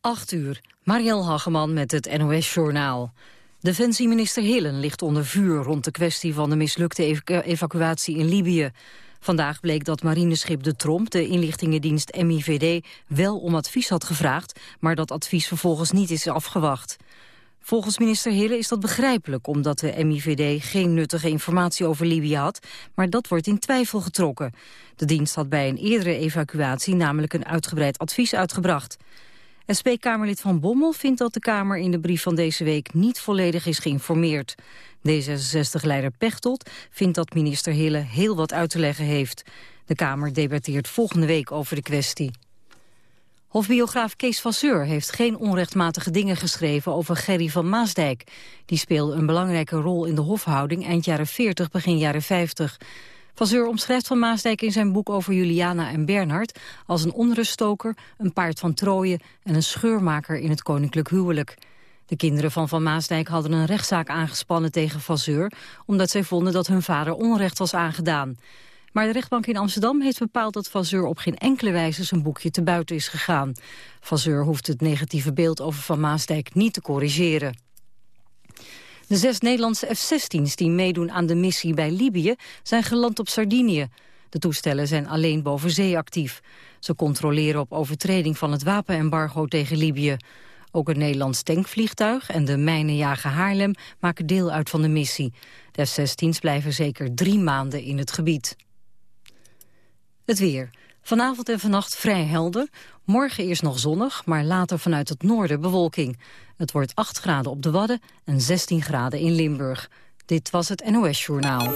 8 uur, Marielle Hageman met het NOS-journaal. Defensieminister Hillen ligt onder vuur rond de kwestie van de mislukte evacuatie in Libië. Vandaag bleek dat marineschip De Tromp de inlichtingendienst MIVD wel om advies had gevraagd, maar dat advies vervolgens niet is afgewacht. Volgens minister Hille is dat begrijpelijk, omdat de MIVD geen nuttige informatie over Libië had, maar dat wordt in twijfel getrokken. De dienst had bij een eerdere evacuatie namelijk een uitgebreid advies uitgebracht. SP-Kamerlid Van Bommel vindt dat de Kamer in de brief van deze week niet volledig is geïnformeerd. D66-leider Pechtold vindt dat minister Hille heel wat uit te leggen heeft. De Kamer debatteert volgende week over de kwestie. Hofbiograaf Kees Vasseur heeft geen onrechtmatige dingen geschreven over Gerry van Maasdijk. Die speelde een belangrijke rol in de hofhouding eind jaren 40, begin jaren 50. Vasseur omschrijft Van Maasdijk in zijn boek over Juliana en Bernhard... als een onruststoker, een paard van Troje en een scheurmaker in het koninklijk huwelijk. De kinderen van Van Maasdijk hadden een rechtszaak aangespannen tegen Vasseur... omdat zij vonden dat hun vader onrecht was aangedaan. Maar de rechtbank in Amsterdam heeft bepaald dat Vasseur op geen enkele wijze zijn boekje te buiten is gegaan. Vasseur hoeft het negatieve beeld over Van Maasdijk niet te corrigeren. De zes Nederlandse F-16's die meedoen aan de missie bij Libië zijn geland op Sardinië. De toestellen zijn alleen boven zee actief. Ze controleren op overtreding van het wapenembargo tegen Libië. Ook een Nederlands tankvliegtuig en de mijnenjager Haarlem maken deel uit van de missie. De F-16's blijven zeker drie maanden in het gebied. Het weer. Vanavond en vannacht vrij helder. Morgen eerst nog zonnig, maar later vanuit het noorden bewolking. Het wordt 8 graden op de Wadden en 16 graden in Limburg. Dit was het NOS Journaal.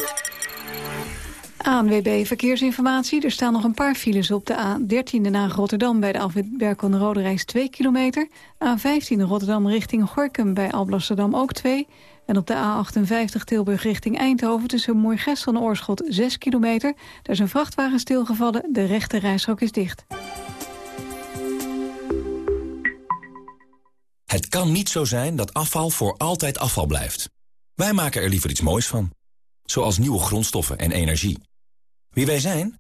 ANWB Verkeersinformatie. Er staan nog een paar files op de A13 naar Rotterdam... bij de Berkon Rode Reis 2 kilometer. A15 Rotterdam richting Gorkum bij Alblasserdam ook 2. En op de A58 Tilburg richting Eindhoven tussen Moergestel en Oorschot 6 kilometer. Daar is een vrachtwagen stilgevallen, de rechte reishok is dicht. Het kan niet zo zijn dat afval voor altijd afval blijft. Wij maken er liever iets moois van. Zoals nieuwe grondstoffen en energie. Wie wij zijn?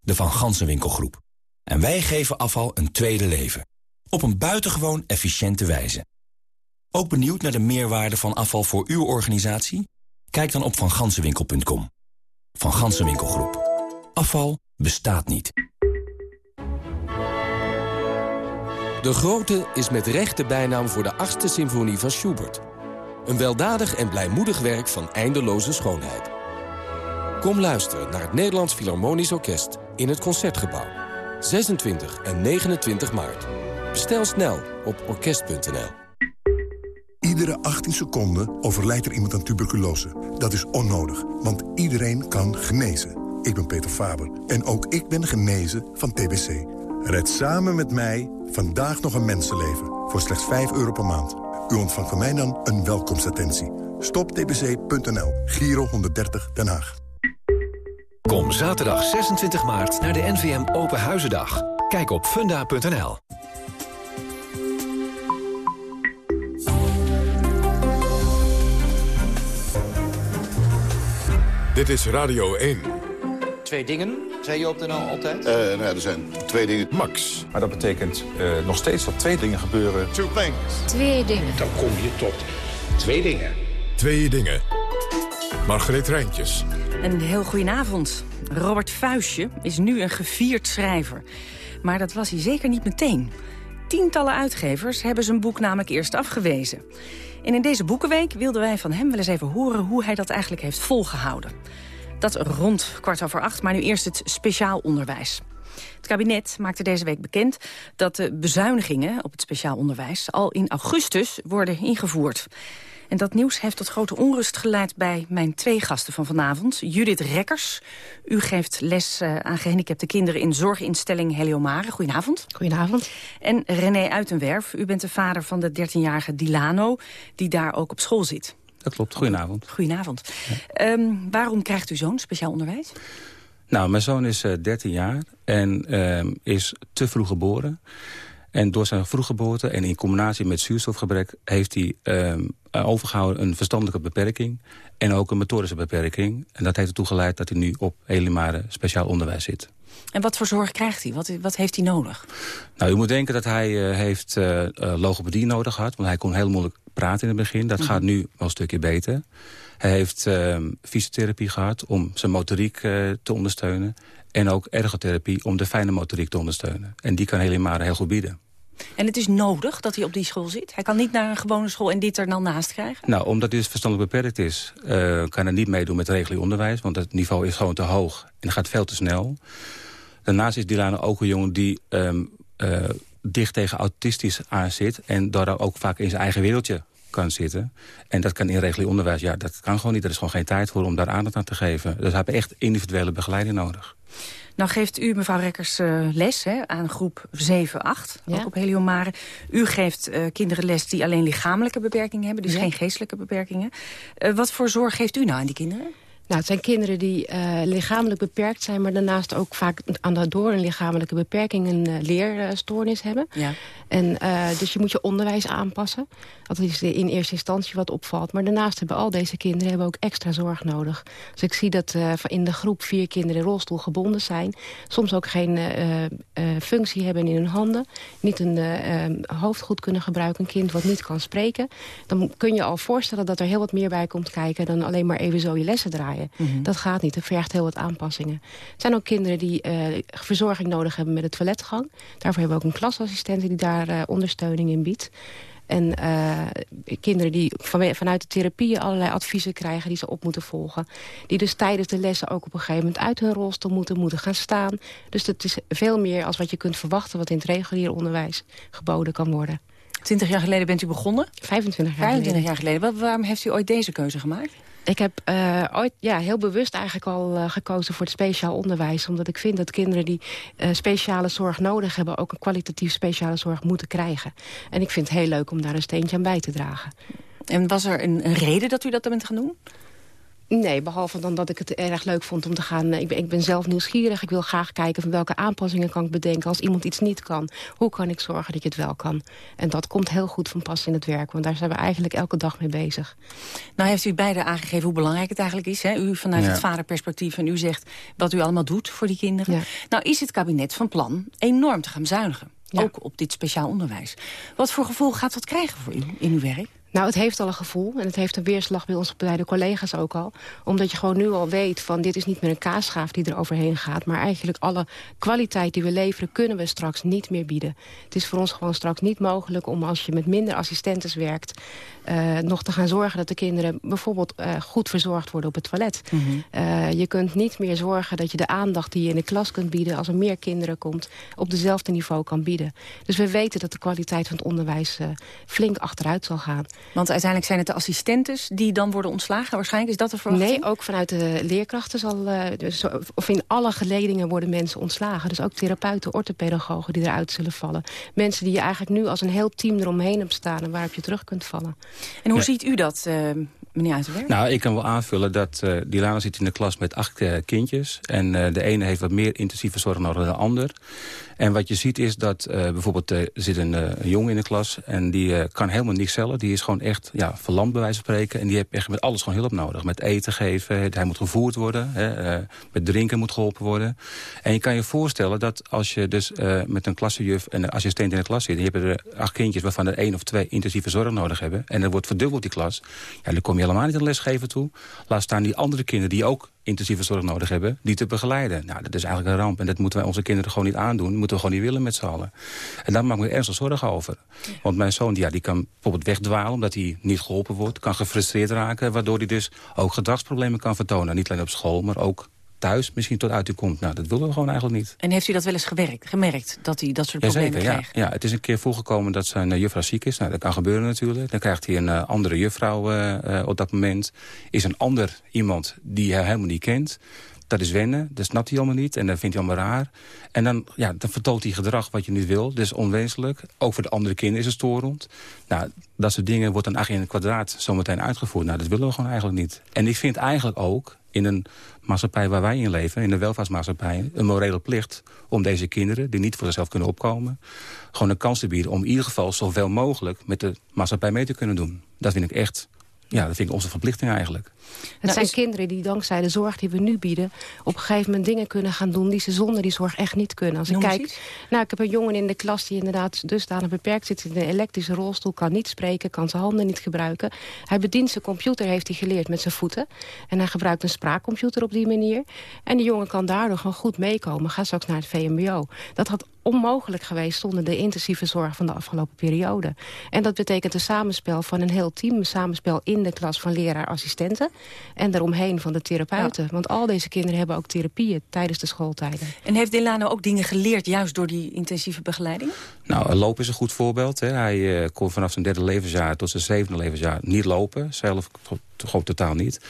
De Van Gansenwinkelgroep. En wij geven afval een tweede leven. Op een buitengewoon efficiënte wijze. Ook benieuwd naar de meerwaarde van afval voor uw organisatie? Kijk dan op vangansenwinkel.com. Van Gansenwinkelgroep. Afval bestaat niet. De Grote is met recht de bijnaam voor de achtste symfonie van Schubert. Een weldadig en blijmoedig werk van eindeloze schoonheid. Kom luisteren naar het Nederlands Philharmonisch Orkest in het Concertgebouw. 26 en 29 maart. Bestel snel op orkest.nl. Iedere 18 seconden overlijdt er iemand aan tuberculose. Dat is onnodig, want iedereen kan genezen. Ik ben Peter Faber en ook ik ben genezen van TBC. Red samen met mij vandaag nog een mensenleven voor slechts 5 euro per maand. U ontvangt van mij dan een welkomstattentie. Stoptbc.nl, Giro 130 Den Haag. Kom zaterdag 26 maart naar de NVM Open Huizendag. Kijk op funda.nl. Dit is Radio 1. Twee dingen, zei je op de nou altijd? Uh, nou, er zijn twee dingen. Max. Maar dat betekent uh, nog steeds dat twee dingen gebeuren. Two things. Twee dingen. Dan kom je tot twee dingen. Twee dingen. Margreet Rijntjes. Een heel goedenavond. Robert Vuistje is nu een gevierd schrijver. Maar dat was hij zeker niet meteen. Tientallen uitgevers hebben zijn boek namelijk eerst afgewezen. En in deze Boekenweek wilden wij van hem wel eens even horen... hoe hij dat eigenlijk heeft volgehouden. Dat rond kwart over acht, maar nu eerst het speciaal onderwijs. Het kabinet maakte deze week bekend dat de bezuinigingen op het speciaal onderwijs... al in augustus worden ingevoerd. En dat nieuws heeft tot grote onrust geleid bij mijn twee gasten van vanavond. Judith Rekkers, u geeft les uh, aan gehandicapte kinderen in zorginstelling Heliomare. Goedenavond. Goedenavond. En René Uitenwerf, u bent de vader van de 13-jarige Dilano, die daar ook op school zit. Dat klopt, goedenavond. Goedenavond. Ja. Um, waarom krijgt u zo'n speciaal onderwijs? Nou, mijn zoon is uh, 13 jaar en uh, is te vroeg geboren. En door zijn vroeggeboorte en in combinatie met zuurstofgebrek... heeft hij uh, overgehouden een verstandelijke beperking... en ook een motorische beperking. En dat heeft ertoe geleid dat hij nu op Elimare speciaal onderwijs zit. En wat voor zorg krijgt hij? Wat, wat heeft hij nodig? Nou, u moet denken dat hij uh, heeft uh, logopedie nodig had. Want hij kon heel moeilijk praten in het begin. Dat mm -hmm. gaat nu wel een stukje beter. Hij heeft uh, fysiotherapie gehad om zijn motoriek te ondersteunen. En ook ergotherapie om de fijne motoriek te ondersteunen. En die kan Helimare heel goed bieden. En het is nodig dat hij op die school zit? Hij kan niet naar een gewone school en dit er dan naast krijgen? Nou, omdat hij dus verstandelijk beperkt is... Uh, kan hij niet meedoen met regulier onderwijs. Want het niveau is gewoon te hoog en gaat veel te snel. Daarnaast is Dilana ook een jongen die um, uh, dicht tegen autistisch aan zit... en daar ook vaak in zijn eigen wereldje kan zitten. En dat kan in regulier onderwijs, ja, dat kan gewoon niet. Er is gewoon geen tijd voor om daar aandacht aan te geven. Dus hij heeft echt individuele begeleiding nodig. Nou geeft u, mevrouw Rekkers, uh, les hè, aan groep 7, 8, ja. ook op Heliomare. U geeft uh, kinderen les die alleen lichamelijke beperkingen hebben, dus ja. geen geestelijke beperkingen. Uh, wat voor zorg geeft u nou aan die kinderen? Nou, het zijn kinderen die uh, lichamelijk beperkt zijn... maar daarnaast ook vaak aan de, door een lichamelijke beperking... een uh, leerstoornis hebben. Ja. En, uh, dus je moet je onderwijs aanpassen. Dat is in eerste instantie wat opvalt. Maar daarnaast hebben al deze kinderen hebben ook extra zorg nodig. Dus ik zie dat in de groep vier kinderen in rolstoel gebonden zijn. Soms ook geen functie hebben in hun handen. Niet een hoofd goed kunnen gebruiken. Een kind wat niet kan spreken. Dan kun je al voorstellen dat er heel wat meer bij komt kijken... dan alleen maar even zo je lessen draaien. Mm -hmm. Dat gaat niet, dat vergt heel wat aanpassingen. Er zijn ook kinderen die verzorging nodig hebben met de toiletgang. Daarvoor hebben we ook een klasassistent die daar ondersteuning in biedt. En uh, kinderen die van, vanuit de therapieën allerlei adviezen krijgen... die ze op moeten volgen. Die dus tijdens de lessen ook op een gegeven moment uit hun rolstoel moeten... moeten gaan staan. Dus dat is veel meer als wat je kunt verwachten... wat in het regulier onderwijs geboden kan worden. 20 jaar geleden bent u begonnen? 25 jaar 25 geleden. jaar geleden. Waarom heeft u ooit deze keuze gemaakt? Ik heb uh, ooit ja, heel bewust eigenlijk al uh, gekozen voor het speciaal onderwijs. Omdat ik vind dat kinderen die uh, speciale zorg nodig hebben... ook een kwalitatief speciale zorg moeten krijgen. En ik vind het heel leuk om daar een steentje aan bij te dragen. En was er een, een reden dat u dat bent gaan doen? Nee, behalve dan dat ik het erg leuk vond om te gaan... Ik ben, ik ben zelf nieuwsgierig. Ik wil graag kijken van welke aanpassingen kan ik bedenken. Als iemand iets niet kan, hoe kan ik zorgen dat je het wel kan? En dat komt heel goed van pas in het werk. Want daar zijn we eigenlijk elke dag mee bezig. Nou heeft u beide aangegeven hoe belangrijk het eigenlijk is. Hè? U vanuit ja. het vaderperspectief en u zegt wat u allemaal doet voor die kinderen. Ja. Nou is het kabinet van plan enorm te gaan bezuinigen. Ja. Ook op dit speciaal onderwijs. Wat voor gevoel gaat dat krijgen voor u in uw werk? Nou, het heeft al een gevoel en het heeft een weerslag bij ons bij de collega's ook al. Omdat je gewoon nu al weet van dit is niet meer een kaasschaaf die er overheen gaat. Maar eigenlijk alle kwaliteit die we leveren kunnen we straks niet meer bieden. Het is voor ons gewoon straks niet mogelijk om als je met minder assistentes werkt... Uh, nog te gaan zorgen dat de kinderen bijvoorbeeld uh, goed verzorgd worden op het toilet. Mm -hmm. uh, je kunt niet meer zorgen dat je de aandacht die je in de klas kunt bieden... als er meer kinderen komt, op dezelfde niveau kan bieden. Dus we weten dat de kwaliteit van het onderwijs flink achteruit zal gaan. Want uiteindelijk zijn het de assistentes die dan worden ontslagen? Waarschijnlijk is dat de verwachting? Nee, ook vanuit de leerkrachten zal... Dus, of in alle geledingen worden mensen ontslagen. Dus ook therapeuten, orthopedagogen die eruit zullen vallen. Mensen die je eigenlijk nu als een heel team eromheen hebt staan... en waarop je terug kunt vallen. En hoe ja. ziet u dat, uh, meneer Uiterwerk? Nou, ik kan wel aanvullen dat uh, Dilana zit in de klas met acht uh, kindjes. En de ene heeft wat meer intensieve zorg nodig dan de ander. En wat je ziet is dat bijvoorbeeld er zit een, een jongen in de klas... en die kan helemaal niks zelf. Die is gewoon echt ja, verlamd bij wijze van spreken. En die heeft echt met alles gewoon hulp nodig. Met eten geven, hij moet gevoerd worden. Hè, met drinken moet geholpen worden. En je kan je voorstellen dat als je dus met een klassenjuf... en een assistent in de klas zit... en je hebt er acht kindjes waarvan er één of twee intensieve zorg nodig hebben... en er wordt verdubbeld die klas, ja, dan kom je helemaal niet aan lesgeven toe. Laat staan die andere kinderen die ook intensieve zorg nodig hebben, die te begeleiden. Nou, dat is eigenlijk een ramp en dat moeten wij onze kinderen gewoon niet aandoen. Dat moeten we gewoon niet willen met z'n allen. En daar maak ik me ernstig zorgen over. Want mijn zoon ja, die kan bijvoorbeeld wegdwalen omdat hij niet geholpen wordt. Kan gefrustreerd raken, waardoor hij dus ook gedragsproblemen kan vertonen. Niet alleen op school, maar ook thuis misschien tot uit u komt. Nou, dat willen we gewoon eigenlijk niet. En heeft u dat wel eens gewerkt, gemerkt, dat hij dat soort problemen krijgt? Ja, ja, het is een keer voorgekomen dat zijn uh, juffrouw ziek is. Nou, dat kan gebeuren natuurlijk. Dan krijgt hij een uh, andere juffrouw uh, op dat moment. Is een ander iemand die hij helemaal niet kent dat is wennen, dat snapt hij allemaal niet en dat vindt hij allemaal raar. En dan, ja, dan vertoont hij gedrag wat je niet wil, dus onwenselijk. Ook voor de andere kinderen is het storend. Nou, dat soort dingen wordt dan eigenlijk in het kwadraat zometeen uitgevoerd. Nou, dat willen we gewoon eigenlijk niet. En ik vind eigenlijk ook, in een maatschappij waar wij in leven... in de welvaartsmaatschappij, een morele plicht... om deze kinderen, die niet voor zichzelf kunnen opkomen... gewoon een kans te bieden om in ieder geval zoveel mogelijk... met de maatschappij mee te kunnen doen. Dat vind ik echt ja, dat vind ik onze verplichting eigenlijk. Het nou, zijn kinderen die dankzij de zorg die we nu bieden... op een gegeven moment dingen kunnen gaan doen... die ze zonder die zorg echt niet kunnen. Als ik kijk, nou, ik heb een jongen in de klas die inderdaad dusdanig beperkt zit... in een elektrische rolstoel, kan niet spreken, kan zijn handen niet gebruiken. Hij bedient zijn computer, heeft hij geleerd met zijn voeten. En hij gebruikt een spraakcomputer op die manier. En die jongen kan daardoor gewoon goed meekomen. Gaat straks naar het VMBO. Dat had onmogelijk geweest zonder de intensieve zorg van de afgelopen periode. En dat betekent een samenspel van een heel team. Een samenspel in de klas van leraar-assistenten. En daaromheen van de therapeuten. Want al deze kinderen hebben ook therapieën tijdens de schooltijden. En heeft Delano ook dingen geleerd juist door die intensieve begeleiding? Nou, lopen is een goed voorbeeld. Hè. Hij uh, kon vanaf zijn derde levensjaar tot zijn zevende levensjaar niet lopen. Zelf gewoon totaal niet.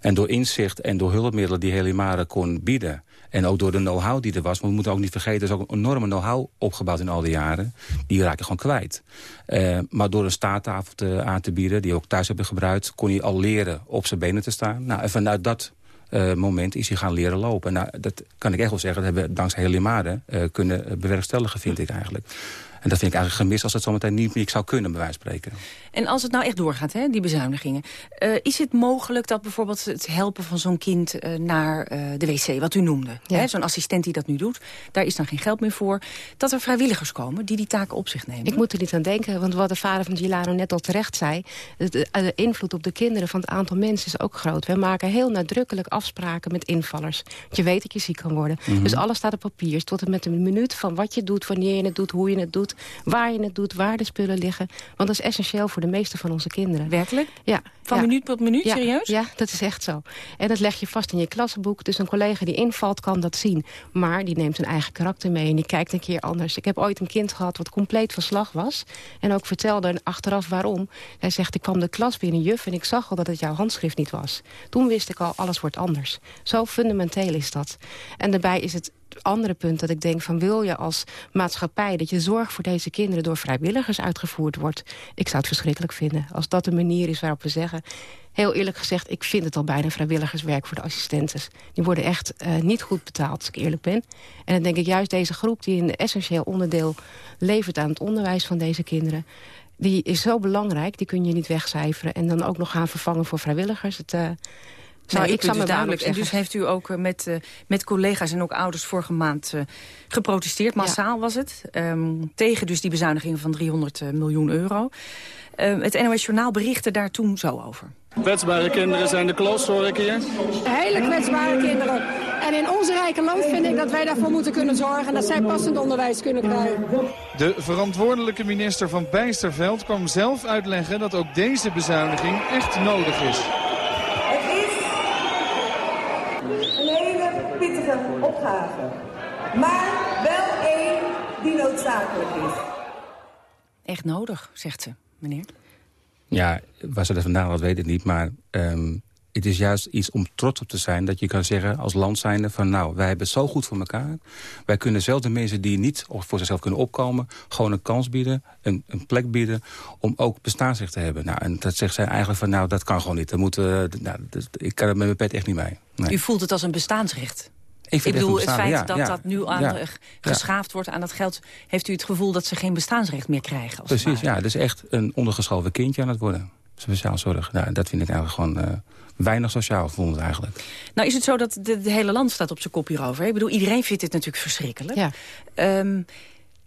En door inzicht en door hulpmiddelen die Helimare kon bieden... En ook door de know-how die er was. Maar we moeten ook niet vergeten, er is ook een enorme know-how opgebouwd in al die jaren. Die raak je gewoon kwijt. Uh, maar door een staattafel te, aan te bieden, die ook thuis hebben gebruikt... kon hij al leren op zijn benen te staan. Nou, en vanuit dat uh, moment is hij gaan leren lopen. Nou, dat kan ik echt wel zeggen, dat hebben we dankzij Helimade uh, kunnen bewerkstelligen, vind ik eigenlijk. En dat vind ik eigenlijk gemist als het zometeen niet meer zou kunnen, bij wijze van spreken. En als het nou echt doorgaat, hè, die bezuinigingen. Uh, is het mogelijk dat bijvoorbeeld het helpen van zo'n kind uh, naar uh, de wc, wat u noemde. Ja. Zo'n assistent die dat nu doet, daar is dan geen geld meer voor. Dat er vrijwilligers komen die die taken op zich nemen. Ik moet er niet aan denken, want wat de vader van Gilano net al terecht zei. De, de, invloed op de kinderen van het aantal mensen is ook groot. We maken heel nadrukkelijk afspraken met invallers. Want je weet dat je ziek kan worden. Mm -hmm. Dus alles staat op papier, tot en met een minuut van wat je doet, wanneer je het doet, hoe je het doet, waar je het doet, waar de spullen liggen. Want dat is essentieel voor de meeste van onze kinderen. Werkelijk? Ja. Van ja. minuut tot minuut, ja. serieus? Ja, dat is echt zo. En dat leg je vast in je klassenboek. Dus een collega die invalt kan dat zien. Maar die neemt zijn eigen karakter mee en die kijkt een keer anders. Ik heb ooit een kind gehad wat compleet van slag was. En ook vertelde achteraf waarom. Hij zegt, ik kwam de klas binnen, juf, en ik zag al dat het jouw handschrift niet was. Toen wist ik al, alles wordt anders. Zo fundamenteel is dat. En daarbij is het andere punt dat ik denk van wil je als maatschappij dat je zorg voor deze kinderen door vrijwilligers uitgevoerd wordt. Ik zou het verschrikkelijk vinden als dat de manier is waarop we zeggen. Heel eerlijk gezegd, ik vind het al bijna vrijwilligerswerk voor de assistentes. Die worden echt uh, niet goed betaald, als ik eerlijk ben. En dan denk ik juist deze groep die een essentieel onderdeel levert aan het onderwijs van deze kinderen die is zo belangrijk, die kun je niet wegcijferen. En dan ook nog gaan vervangen voor vrijwilligers. Het, uh, nou, ik zou me duidelijk. En dus heeft u ook uh, met, uh, met collega's en ook ouders vorige maand uh, geprotesteerd. Massaal ja. was het. Um, tegen dus die bezuiniging van 300 miljoen euro. het NOS Journaal berichtte daar toen zo over. Kwetsbare kinderen zijn de klos, hoor ik hier. Hele kwetsbare kinderen. En in ons rijke land vind ik dat wij daarvoor moeten kunnen zorgen... en dat zij passend onderwijs kunnen krijgen. De verantwoordelijke minister van Bijsterveld kwam zelf uitleggen... dat ook deze bezuiniging echt nodig is. Opgave. Maar wel één die noodzakelijk is. Echt nodig, zegt ze, meneer. Ja, waar ze dat vandaan had, weet ik niet. Maar um, het is juist iets om trots op te zijn. Dat je kan zeggen als land zijnde van nou, wij hebben het zo goed voor elkaar. Wij kunnen zelfs de mensen die niet voor zichzelf kunnen opkomen... gewoon een kans bieden, een, een plek bieden om ook bestaansrecht te hebben. Nou, en dat zegt zij eigenlijk van nou, dat kan gewoon niet. Dat moet, uh, nou, dat, ik kan er met mijn pet echt niet mee. Nee. U voelt het als een bestaansrecht? Ik, ik bedoel, het, het feit ja, dat ja, dat nu aan ja, uh, geschaafd wordt aan dat geld... heeft u het gevoel dat ze geen bestaansrecht meer krijgen? Als Precies, ja. Het is echt een ondergeschoven kindje aan het worden. Speciaal zorg. Nou, dat vind ik eigenlijk gewoon... Uh, weinig sociaal vond het eigenlijk. Nou is het zo dat de, de hele land staat op zijn kop hierover. Ik bedoel, iedereen vindt dit natuurlijk verschrikkelijk. Ja. Um,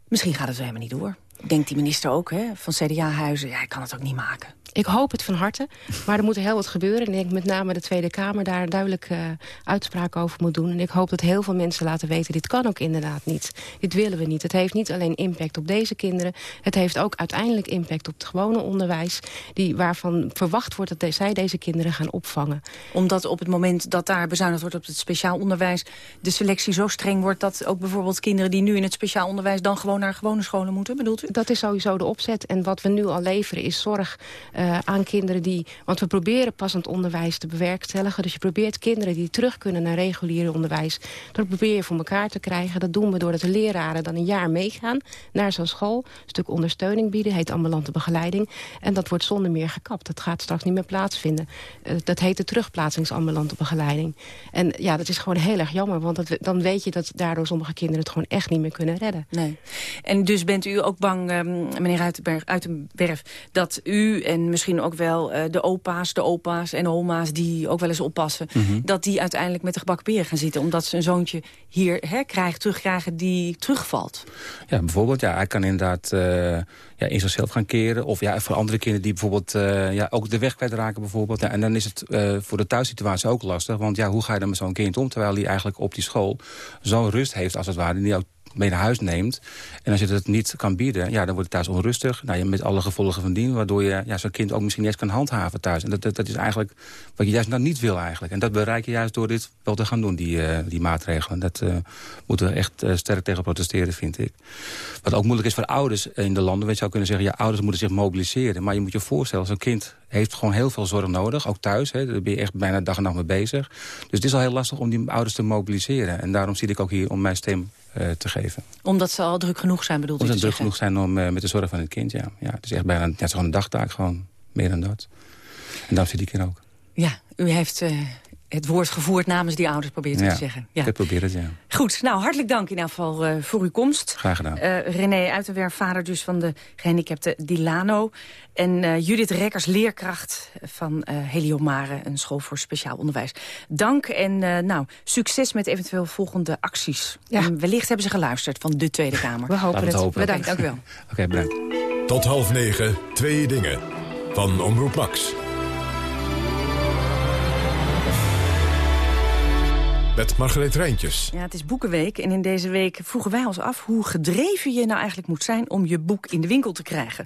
misschien gaat het helemaal niet door. Denkt die minister ook, hè, van CDA-huizen. Ja, ik kan het ook niet maken. Ik hoop het van harte, maar er moet heel wat gebeuren. En ik denk met name de Tweede Kamer daar duidelijk uh, uitspraak over moet doen. En ik hoop dat heel veel mensen laten weten, dit kan ook inderdaad niet. Dit willen we niet. Het heeft niet alleen impact op deze kinderen. Het heeft ook uiteindelijk impact op het gewone onderwijs. Die, waarvan verwacht wordt dat de, zij deze kinderen gaan opvangen. Omdat op het moment dat daar bezuinigd wordt op het speciaal onderwijs... de selectie zo streng wordt dat ook bijvoorbeeld kinderen... die nu in het speciaal onderwijs dan gewoon naar gewone scholen moeten, bedoelt u? Dat is sowieso de opzet. En wat we nu al leveren is zorg... Uh, uh, aan kinderen die... Want we proberen passend onderwijs te bewerkstelligen. Dus je probeert kinderen die terug kunnen naar reguliere onderwijs... dat probeer je voor elkaar te krijgen. Dat doen we doordat de leraren dan een jaar meegaan naar zo'n school. Een stuk ondersteuning bieden, heet ambulante begeleiding. En dat wordt zonder meer gekapt. Dat gaat straks niet meer plaatsvinden. Uh, dat heet de terugplaatsingsambulante begeleiding. En ja, dat is gewoon heel erg jammer. Want dan weet je dat daardoor sommige kinderen het gewoon echt niet meer kunnen redden. Nee. En dus bent u ook bang, um, meneer Uitenberg, Uitenberg, dat u en misschien ook wel uh, de opa's, de opa's en oma's die ook wel eens oppassen, mm -hmm. dat die uiteindelijk met de gebakken peren gaan zitten, omdat ze een zoontje hier hè, krijgt, terugkrijgen die terugvalt? Ja, bijvoorbeeld, ja, hij kan inderdaad uh, ja, in zichzelf gaan keren. Of ja, voor andere kinderen die bijvoorbeeld uh, ja, ook de weg kwijtraken bijvoorbeeld. Ja, en dan is het voor de thuissituatie ook lastig. Want ja, hoe ga je dan met zo'n kind om? Terwijl hij eigenlijk op die school zo'n rust heeft als het ware. Die ook mee naar huis neemt. En als je het niet kan bieden, ja, dan wordt het thuis onrustig. Nou, met alle gevolgen van dien. Waardoor je ja, zo'n kind ook misschien niet eens kan handhaven thuis. En dat, dat, dat, is eigenlijk wat je juist nou niet wil eigenlijk. En dat bereik je juist door dit wel te gaan doen, die, uh, die maatregelen. Dat uh, moeten we echt uh, sterk tegen protesteren, vind ik. Wat ook moeilijk is voor ouders in de landen. Je zou kunnen zeggen, ja, ouders moeten zich mobiliseren. Maar je moet je voorstellen, zo'n kind heeft gewoon heel veel zorg nodig. Ook thuis, hè, daar ben je echt bijna dag en nacht mee bezig. Dus het is al heel lastig om die ouders te mobiliseren. En daarom zit ik ook hier om mijn stem te geven. Omdat ze al druk genoeg zijn, bedoelt Omdat ze druk genoeg zijn om uh, met de zorg van het kind, ja. ja het is echt bijna ja, het is gewoon een dagtaak, gewoon meer dan dat. En daarom zit ik hier ook. Ja, u heeft uh, het woord gevoerd namens die ouders, probeert u ja, te zeggen. Ja, ik probeer het, ja. Goed, nou, hartelijk dank in ieder geval uh, voor uw komst. Graag gedaan. Uh, René Uitenwerf, vader dus van de gehandicapte Dilano. En uh, Judith Rekkers, leerkracht van Heliomare, een school voor speciaal onderwijs. Dank en nou, succes met eventueel volgende acties. Ja. En wellicht hebben ze geluisterd van de Tweede Kamer. We hopen het. Hopen. Bedankt, dank u wel. Oké, okay, bedankt. Tot half negen, twee dingen. Van Omroep Max. Met Margreet Rijntjes. Ja, het is Boekenweek en in deze week vroegen wij ons af... hoe gedreven je nou eigenlijk moet zijn om je boek in de winkel te krijgen.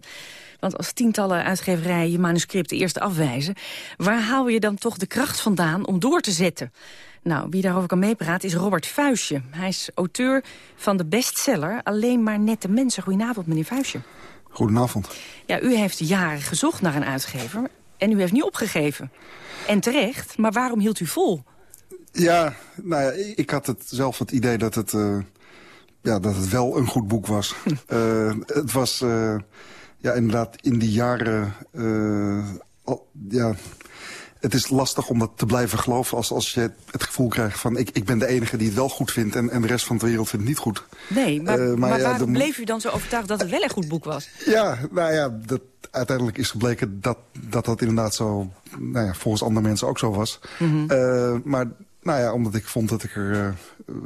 Want als tientallen uitgeverijen je manuscripten eerst afwijzen... waar haal je dan toch de kracht vandaan om door te zetten? Nou, wie daarover kan meepraten is Robert Vuistje. Hij is auteur van de bestseller Alleen maar nette mensen. Goedenavond, meneer Vuistje. Goedenavond. Ja, u heeft jaren gezocht naar een uitgever en u heeft niet opgegeven. En terecht, maar waarom hield u vol? Ja, nou ja, ik had het zelf het idee dat het, uh, ja, dat het wel een goed boek was. uh, het was uh, ja, inderdaad in die jaren... Al, ja, het is lastig om dat te blijven geloven als, als je het gevoel krijgt van... Ik, ik ben de enige die het wel goed vindt en, en de rest van de wereld vindt het niet goed. Nee, maar, maar, maar ja, waarom bleef u dan zo overtuigd dat het wel een goed boek was? Ja, nou ja, dat, uiteindelijk is gebleken dat dat, dat inderdaad zo... Nou ja, volgens andere mensen ook zo was. Mm -hmm. maar nou ja, omdat ik vond dat ik er uh,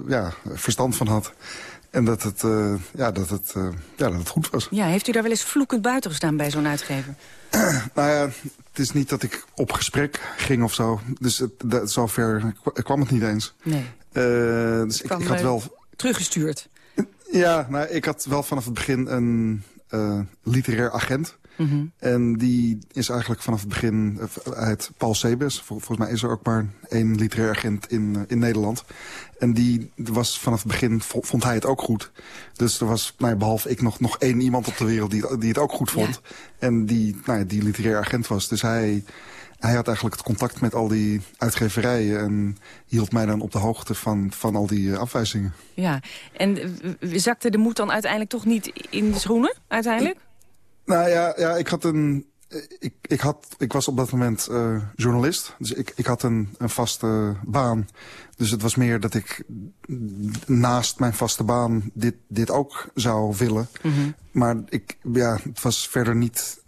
ja, verstand van had. En dat het, uh, ja, dat, het, uh, ja, dat het goed was. Ja, heeft u daar wel eens vloekend buiten gestaan bij zo'n uitgever? nou ja, het is niet dat ik op gesprek ging of zo. Dus het, dat, zover kwam het niet eens. Nee. dus ik, ik, had wel... Teruggestuurd? Ja, nou, ik had wel vanaf het begin een literair agent. Mm -hmm. En die is eigenlijk vanaf het begin uit Paul Sebes. Volgens mij is er ook maar één literair agent in, in Nederland. En die was vanaf het begin, vond hij het ook goed. Dus er was, nou ja, behalve ik, nog, nog één iemand op de wereld die, die het ook goed vond. Ja. En die, nou ja, die literair agent was. Dus hij, hij had eigenlijk het contact met al die uitgeverijen... en hield mij dan op de hoogte van, van al die afwijzingen. Ja, en zakte de moed dan uiteindelijk toch niet in de schoenen, uiteindelijk? Nou ja, ja ik had een... Ik, ik, had, ik was op dat moment uh, journalist. Dus ik, ik had een, een vaste baan. Dus het was meer dat ik naast mijn vaste baan dit, dit ook zou willen. Mm -hmm. Maar ik, ja, het was verder niet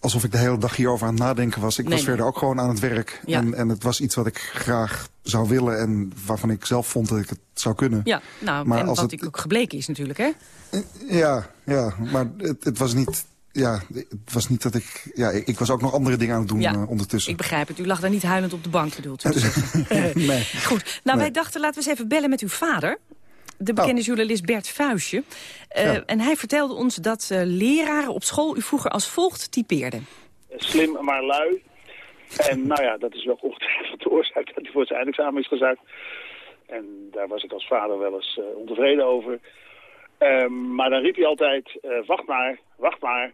alsof ik de hele dag hierover aan het nadenken was. Ik nee, was verder ook gewoon aan het werk. Ja. En, en het was iets wat ik graag zou willen en waarvan ik zelf vond dat ik het zou kunnen. Ja, nou, maar en als wat het ook gebleken is natuurlijk, hè? Ja, ja maar het, het was niet ja, het was niet dat ik... Ja, ik, ik was ook nog andere dingen aan het doen ja, uh, ondertussen. Ik begrijp het. U lag daar niet huilend op de bank, bedoelt u? nee. Goed. Nou, nee. wij dachten, laten we eens even bellen met uw vader. De bekende oh. journalist Bert Vuistje. Uh, ja. En hij vertelde ons dat uh, leraren op school u vroeger als volgt typeerden. Slim, maar lui. En nou ja, dat is wel ongetwijfeld de oorzaak dat hij voor zijn eindexamen is gezakt. En daar was ik als vader wel eens uh, ontevreden over. Um, maar dan riep hij altijd, wacht maar, wacht maar.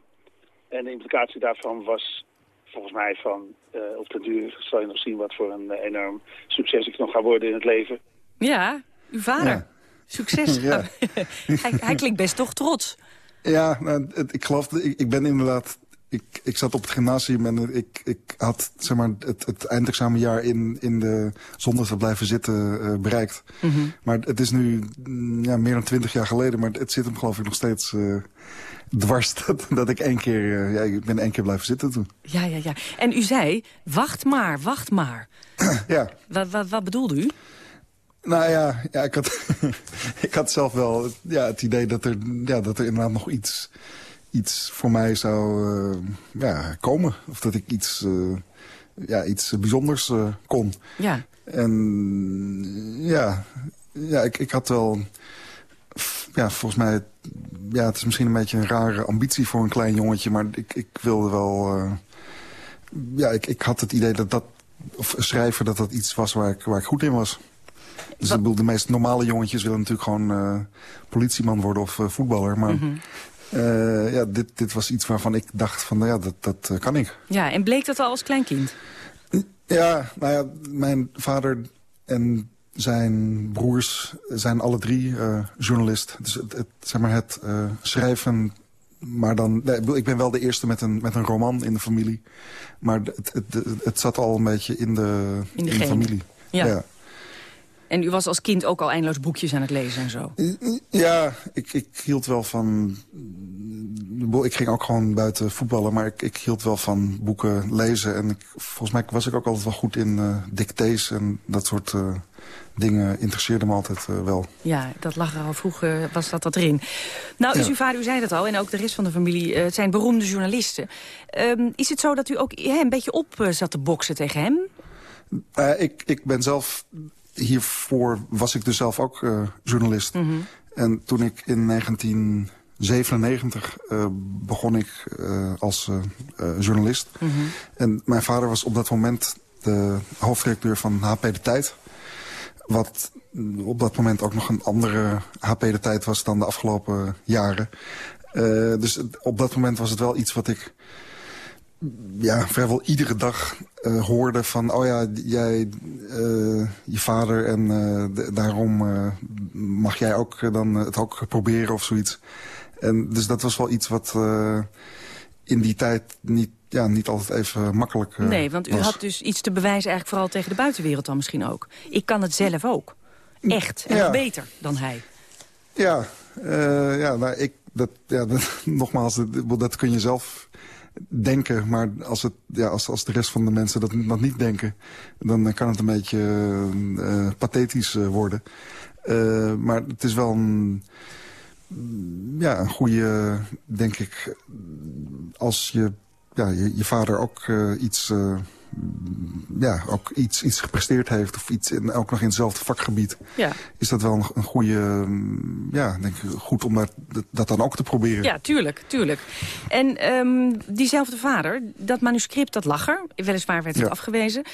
En de implicatie daarvan was volgens mij van op de duur zal je nog zien wat voor een enorm succes ik nog ga worden in het leven. Ja, uw vader. Succes. hij, hij, klinkt best toch trots. Ja, nou, ik geloof, ik, ik ben inderdaad ik, ik zat op het gymnasium en ik, ik had zeg maar, het, het eindexamenjaar in, in de, zonder te blijven zitten uh, bereikt. Mm -hmm. Maar het is nu mm, ja, meer dan twintig jaar geleden, maar het zit hem geloof ik nog steeds uh, dwars. Dat, dat ik één keer, uh, ja, ik ben één keer blijven zitten toen. Ja, ja, ja. En u zei, wacht maar, wacht maar. ja. Wat, wat, wat bedoelde u? Nou ja, ja ik, had, ik had zelf wel ja, het idee dat er, ja, dat er inderdaad nog iets iets voor mij zou uh, ja, komen. Of dat ik iets, uh, ja, iets bijzonders uh, kon. Ja. En ja, ja ik, ik had wel... Ja, volgens mij... Ja, het is misschien een beetje een rare ambitie voor een klein jongetje. Maar ik, ik wilde wel... ja, ik, ik had het idee dat dat... Of schrijven, dat dat iets was waar ik, waar ik goed in was. Dus ik bedoel, de meest normale jongetjes willen natuurlijk gewoon politieman worden of voetballer. Maar mm -hmm. Uh, ja, dit, dit was iets waarvan ik dacht van, nou ja, dat, dat kan ik. Ja, en bleek dat al als kleinkind? Ja, nou ja, mijn vader en zijn broers zijn alle drie uh, journalist. Dus het, het, zeg maar het schrijven maar dan, nee, ik ben wel de eerste met een, met een roman in de familie. Maar het, het, het zat al een beetje in de, in de, in de familie. Ja. ja. En u was als kind ook al eindeloos boekjes aan het lezen en zo? Ja, ik, ik hield wel van... Ik ging ook gewoon buiten voetballen, maar ik, ik hield wel van boeken lezen. En ik, volgens mij was ik ook altijd wel goed in uh, dictées en dat soort uh, dingen interesseerde me altijd uh, wel. Ja, dat lag er al vroeger, was dat dat erin. Nou, is uw vader, u zei dat al, en ook de rest van de familie, het zijn beroemde journalisten. Um, is het zo dat u ook een beetje op zat te boksen tegen hem? ik, ik ben zelf hiervoor was ik dus zelf ook journalist. Mm -hmm. En toen ik in 1997 uh, begon ik uh, als journalist. Mm -hmm. En mijn vader was op dat moment de hoofdredacteur van HP De Tijd. Wat op dat moment ook nog een andere HP De Tijd was dan de afgelopen jaren. dus op dat moment was het wel iets wat ik ja, vrijwel iedere dag uh, hoorde van... oh ja, jij, uh, je vader en daarom mag jij ook dan het ook proberen of zoiets. En dus dat was wel iets wat in die tijd niet, ja, niet altijd even makkelijk Nee, want u was. had dus iets te bewijzen eigenlijk vooral tegen de buitenwereld dan misschien ook. Ik kan het zelf ook. Echt. En ja. beter dan hij. Ja, ja nou, ik, dat, ja dat, nogmaals, dat, dat kun je zelf denken. Maar als, het, ja, als, als de rest van de mensen dat, dat niet denken... dan kan het een beetje uh, pathetisch worden. Maar het is wel een, ja, een goede, denk ik... als je, ja, je, je vader ook iets ja, ook iets, iets gepresteerd heeft... of iets in, ook nog in hetzelfde vakgebied... Ja. is dat wel een, een goede... Ja, denk ik, goed om dat, dat dan ook te proberen. Ja, tuurlijk, tuurlijk. En um, diezelfde vader, dat manuscript, dat lag er. Weliswaar werd het Ja. afgewezen.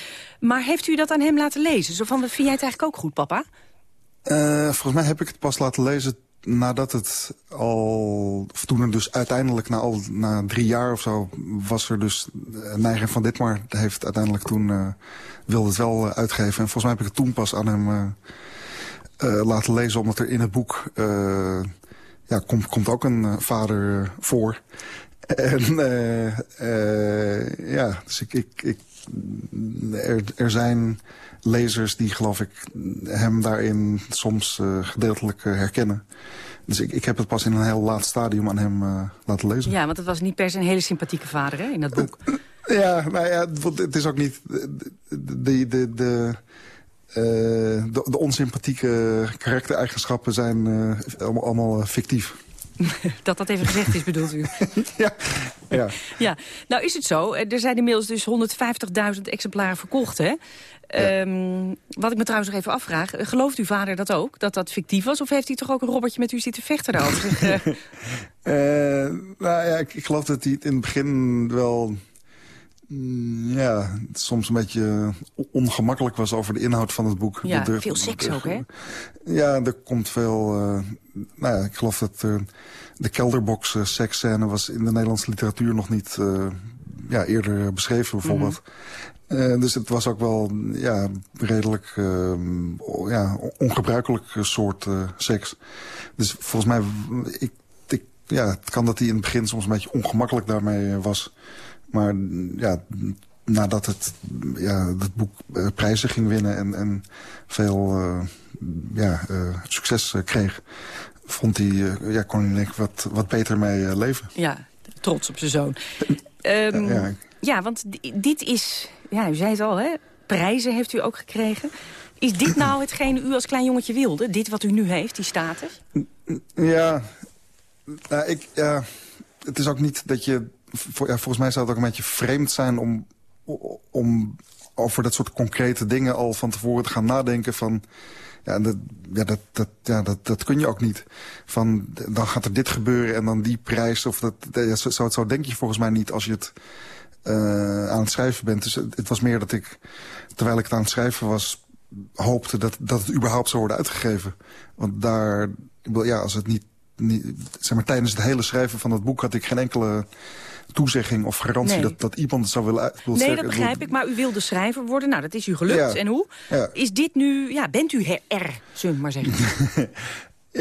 Maar heeft u dat aan hem laten lezen? Zo van, vind jij het eigenlijk ook goed, papa? Eh, volgens mij heb ik het pas laten lezen nadat het al... Of toen er dus uiteindelijk na, al, na drie jaar of zo... was er dus... Uh, Neigen van Ditmar heeft uiteindelijk toen... Uh, wilde het wel uh, uitgeven. En volgens mij heb ik het toen pas aan hem laten lezen... omdat er in het boek... Ja, komt, komt ook een vader voor. En ja, dus ik... ik, ik er, er zijn lezers die, geloof ik, hem daarin soms uh, gedeeltelijk uh, herkennen. Dus ik, ik heb het pas in een heel laat stadium aan hem uh, laten lezen. Ja, want het was niet per se een hele sympathieke vader hè, in dat boek. Ja, nou ja, het is ook niet... De, de, de, de, de, de onsympathieke karaktereigenschappen zijn allemaal, allemaal fictief. dat dat even gezegd is, bedoelt u? ja, ja. ja. Nou is het zo, er zijn inmiddels dus 150.000 exemplaren verkocht, hè? Ja. Um, wat ik me trouwens nog even afvraag, gelooft uw vader dat ook, dat dat fictief was? Of heeft hij toch ook een robbertje met u zitten vechten daarover? uh, nou ja, ik, ik, geloof dat hij het in het begin wel... Mm, ja, soms een beetje ongemakkelijk was over de inhoud van het boek. Ja, er, veel seks er, ook, hè? Ja, er komt veel... Uh, nou ja, ik geloof dat uh, de kelderbox uh, seksscène was in de Nederlandse literatuur nog niet ja, eerder beschreven bijvoorbeeld. Mhm. dus het was ook wel ja, redelijk ehm, ja, ongebruikelijk soort seks. Dus volgens mij, ik, ik, ja, het kan dat hij in het begin soms een beetje ongemakkelijk daarmee was. Maar ja, nadat het, ja, het boek prijzen ging winnen en, en veel ja, succes kreeg... vond hij, ja, kon hij wat, wat beter mee leven. Ja, trots op zijn zoon. Um, ja, ja, want dit is, ja, u zei het al, hè, prijzen heeft u ook gekregen. Is dit nou hetgene u als klein jongetje wilde? Dit wat u nu heeft, die status? Ja, nou, ik, ja het is ook niet dat je... Ja, volgens mij zou het ook een beetje vreemd zijn om om over dat soort concrete dingen al van tevoren te gaan nadenken van... Ja, dat, ja, dat, dat, ja dat, dat kun je ook niet. Van, dan gaat er dit gebeuren en dan die prijs. Of dat, ja, zo, zo denk je volgens mij niet als je het uh, aan het schrijven bent. Dus het, het, was meer dat ik, terwijl ik het aan het schrijven was... hoopte dat, dat het überhaupt zou worden uitgegeven. Want daar, ja, als het niet, niet... Zeg maar, tijdens het hele schrijven van dat boek had ik geen enkele toezegging of garantie dat, dat iemand het zou willen... Uit, nee, dat begrijp ik, maar u wilde schrijver worden. Nou, dat is u gelukt. En hoe? Is dit nu... Ja, bent u R, zullen we maar zeggen?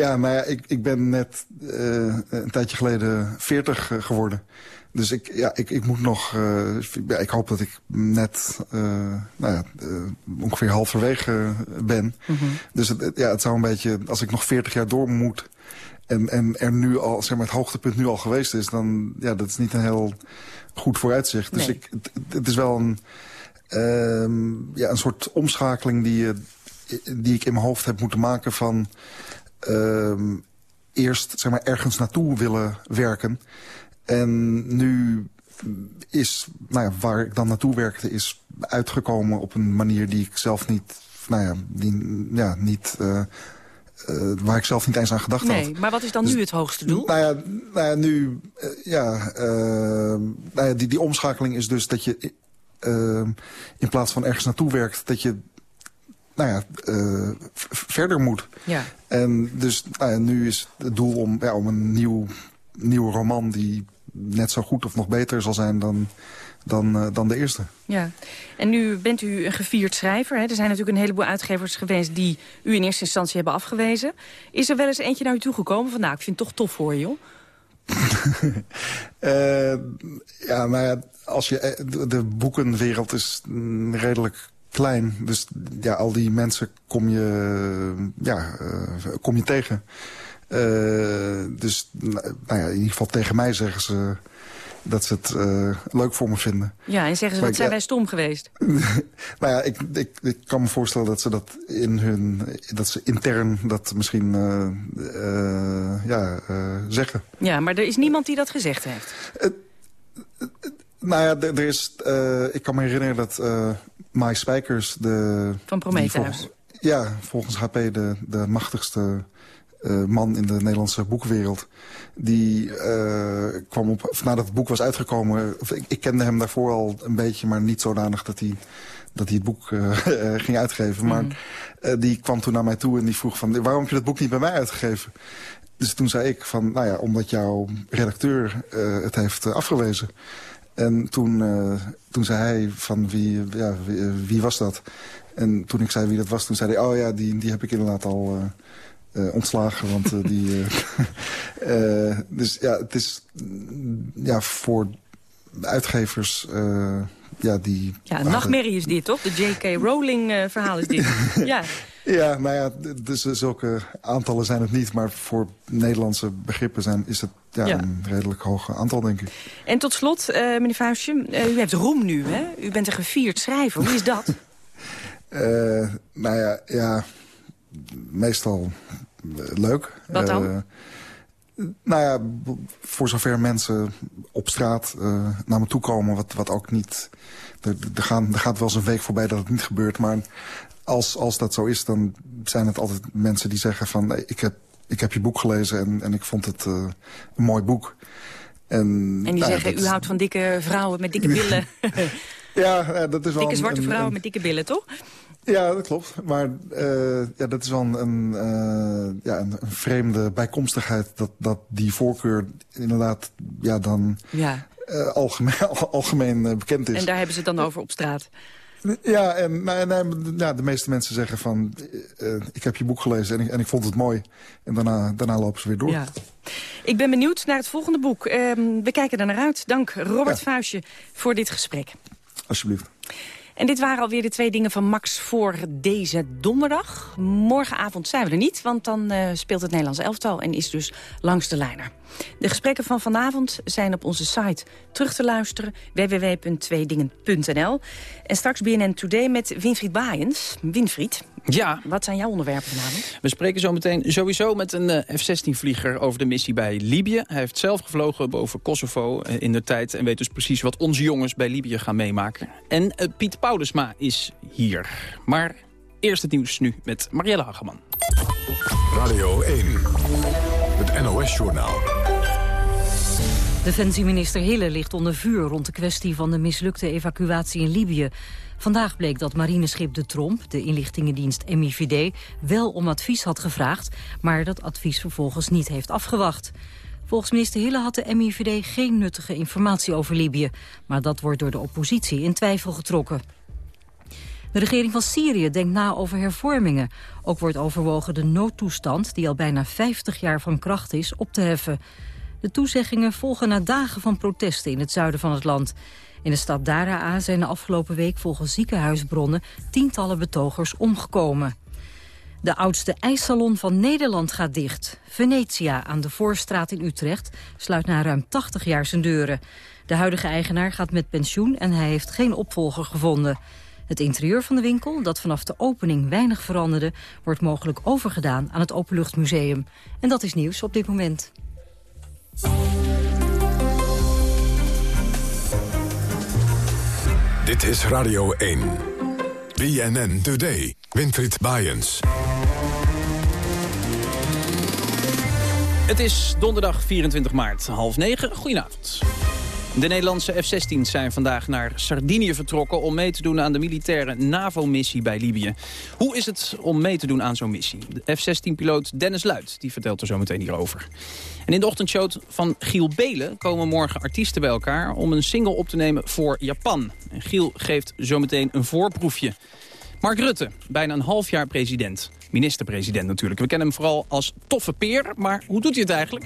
ja, maar ja, ik, ik ben net uh, een tijdje geleden 40 uh, geworden. Dus ik, ja, ik, ik moet nog... Uh, ja, ik hoop dat ik net nou ja, ongeveer halverwege ben. Mm -hmm. Dus het, ja, het zou een beetje... Als ik nog 40 jaar door moet en, en er nu al, zeg maar, het hoogtepunt nu al geweest is... dan, ja, dat is niet een heel goed vooruitzicht. Dus ik, het, het, is wel een, um, ja, een soort omschakeling die, die ik in mijn hoofd heb moeten maken van... Um, eerst zeg maar, ergens naartoe willen werken. En nu is, nou ja, waar ik dan naartoe werkte... is uitgekomen op een manier die ik zelf niet, nou ja, die, ja, niet... Uh, uh, waar ik zelf niet eens aan gedacht nee, had. Nee, maar wat is dan dus, nu het hoogste doel? Nou ja, nou ja nu, uh, ja, nou ja die, die omschakeling is dus dat je in plaats van ergens naartoe werkt, dat je nou ja, verder moet. Ja. En dus nou ja, nu is het doel om, ja, om een nieuw, nieuwe roman die net zo goed of nog beter zal zijn dan dan, uh, dan de eerste. Ja, en nu bent u een gevierd schrijver. Hè? Er zijn natuurlijk een heleboel uitgevers geweest... die u in eerste instantie hebben afgewezen. Is er wel eens eentje naar u toegekomen van... nou, ik vind het toch tof voor je, joh? uh, ja, maar als je, eh, de, de boekenwereld is redelijk klein. Dus ja, al die mensen kom je, ja, uh, kom je tegen. Uh, dus nou ja, in ieder geval tegen mij zeggen ze dat ze het uh, leuk voor me vinden. Ja, en zeggen ze, wat zijn wij stom geweest? nou ja, ik, ik, ik, kan me voorstellen dat ze dat in hun... dat ze intern dat misschien uh, uh, ja, zeggen. Ja, maar er is niemand die dat gezegd heeft? nou ja, er is... ik kan me herinneren dat Mai Spijkers... De, Van Prometheus. Ja, volgens HP de, de machtigste uh, man in de Nederlandse boekwereld. Die uh, kwam op, nadat het boek was uitgekomen... Ik, ik, kende hem daarvoor al een beetje, maar niet zodanig dat hij, dat hij het boek uh, ging uitgeven. Mm. Maar mhm. die kwam toen naar mij toe en die vroeg van... waarom heb je dat boek niet bij mij uitgegeven? Dus toen zei ik van, nou ja, omdat jouw redacteur het heeft afgewezen. En toen, toen zei hij van, wie, ja, wie, wie, was dat? En toen ik zei wie dat was, toen zei hij... oh ja, die, die heb ik inderdaad al uh, ontslagen. Want uh, die... Uh, dus ja, het is ja, voor uitgevers... ja, die... Ja, een nachtmerrie is dit, toch? De J.K. Rowling verhaal is dit. ja. Ja, nou ja, dus zulke aantallen zijn het niet. Maar voor Nederlandse begrippen zijn, is het ja, ja. een redelijk hoog aantal, denk ik. En tot slot, meneer Vuistje, u hebt roem nu, hè? U bent een gevierd schrijver. Hoe is dat? nou ja, ja, meestal leuk. Wat dan? Uh, nou ja, voor zover mensen op straat uh, naar me toe komen, wat, wat ook niet... Er, er, gaan, er gaat wel eens een week voorbij dat het niet gebeurt, maar als, als dat zo is, dan zijn het altijd mensen die zeggen van... ik heb, ik heb je boek gelezen en, en ik vond het uh, een mooi boek. En, en die nou, zeggen, u houdt van dikke vrouwen met dikke billen. ja, dat is wel... Dikke zwarte vrouwen met dikke billen, toch? Ja, dat klopt. Maar uh, ja, dat is wel een, een, uh, ja, een, een, vreemde bijkomstigheid... Dat, dat die voorkeur inderdaad ja, dan ja. uh, algemeen, algemeen bekend is. En daar hebben ze het dan over op straat? Ja, en nou, de meeste mensen zeggen van... ik heb je boek gelezen en ik, en ik vond het mooi. En daarna, daarna lopen ze weer door. Ja. Ik ben benieuwd naar het volgende boek. Ehm, we kijken er naar uit. Dank Robert ja. Vuistje voor dit gesprek. Alsjeblieft. En dit waren alweer de twee dingen van Max voor deze donderdag. Morgenavond zijn we er niet, want dan uh, speelt het Nederlands elftal... en is dus langs de lijner. De gesprekken van vanavond zijn op onze site terug te luisteren. www.tweedingen.nl En straks BNN Today met Winfried Baaiens. Winfried, ja. Wat zijn jouw onderwerpen vanavond? We spreken zo meteen sowieso met een uh, F-16-vlieger over de missie bij Libië. Hij heeft zelf gevlogen boven Kosovo uh, in de tijd... en weet dus precies wat onze jongens bij Libië gaan meemaken. En Piet Paulusma is hier. Maar eerst het nieuws nu met Marielle Hageman. Radio 1, het NOS-journaal. Defensieminister Hille ligt onder vuur rond de kwestie van de mislukte evacuatie in Libië. Vandaag bleek dat marineschip De Tromp, de inlichtingendienst MIVD, wel om advies had gevraagd, maar dat advies vervolgens niet heeft afgewacht. Volgens minister Hille had de MIVD geen nuttige informatie over Libië, maar dat wordt door de oppositie in twijfel getrokken. De regering van Syrië denkt na over hervormingen. Ook wordt overwogen de noodtoestand, die al bijna 50 jaar van kracht is, op te heffen. De toezeggingen volgen na dagen van protesten in het zuiden van het land. In de stad Daraa zijn de afgelopen week volgens ziekenhuisbronnen tientallen betogers omgekomen. De oudste ijssalon van Nederland gaat dicht. Venetia aan de Voorstraat in Utrecht sluit na ruim 80 jaar zijn deuren. De huidige eigenaar gaat met pensioen en hij heeft geen opvolger gevonden. Het interieur van de winkel, dat vanaf de opening weinig veranderde... wordt mogelijk overgedaan aan het Openluchtmuseum. En dat is nieuws op dit moment. Dit is Radio 1. BNN Today. Winfried Bajens. Het is donderdag 24 maart, half negen. Goedenavond. De Nederlandse F-16's zijn vandaag naar Sardinië vertrokken... om mee te doen aan de militaire NAVO-missie bij Libië. Hoe is het om mee te doen aan zo'n missie? De F-16-piloot Dennis Luit die vertelt er zo meteen hierover. En in de ochtendshow van Giel Belen komen morgen artiesten bij elkaar... om een single op te nemen voor Japan. En Giel geeft zometeen een voorproefje. Mark Rutte, bijna een half jaar president. Minister-president natuurlijk. We kennen hem vooral als toffe peer, maar hoe doet hij het eigenlijk?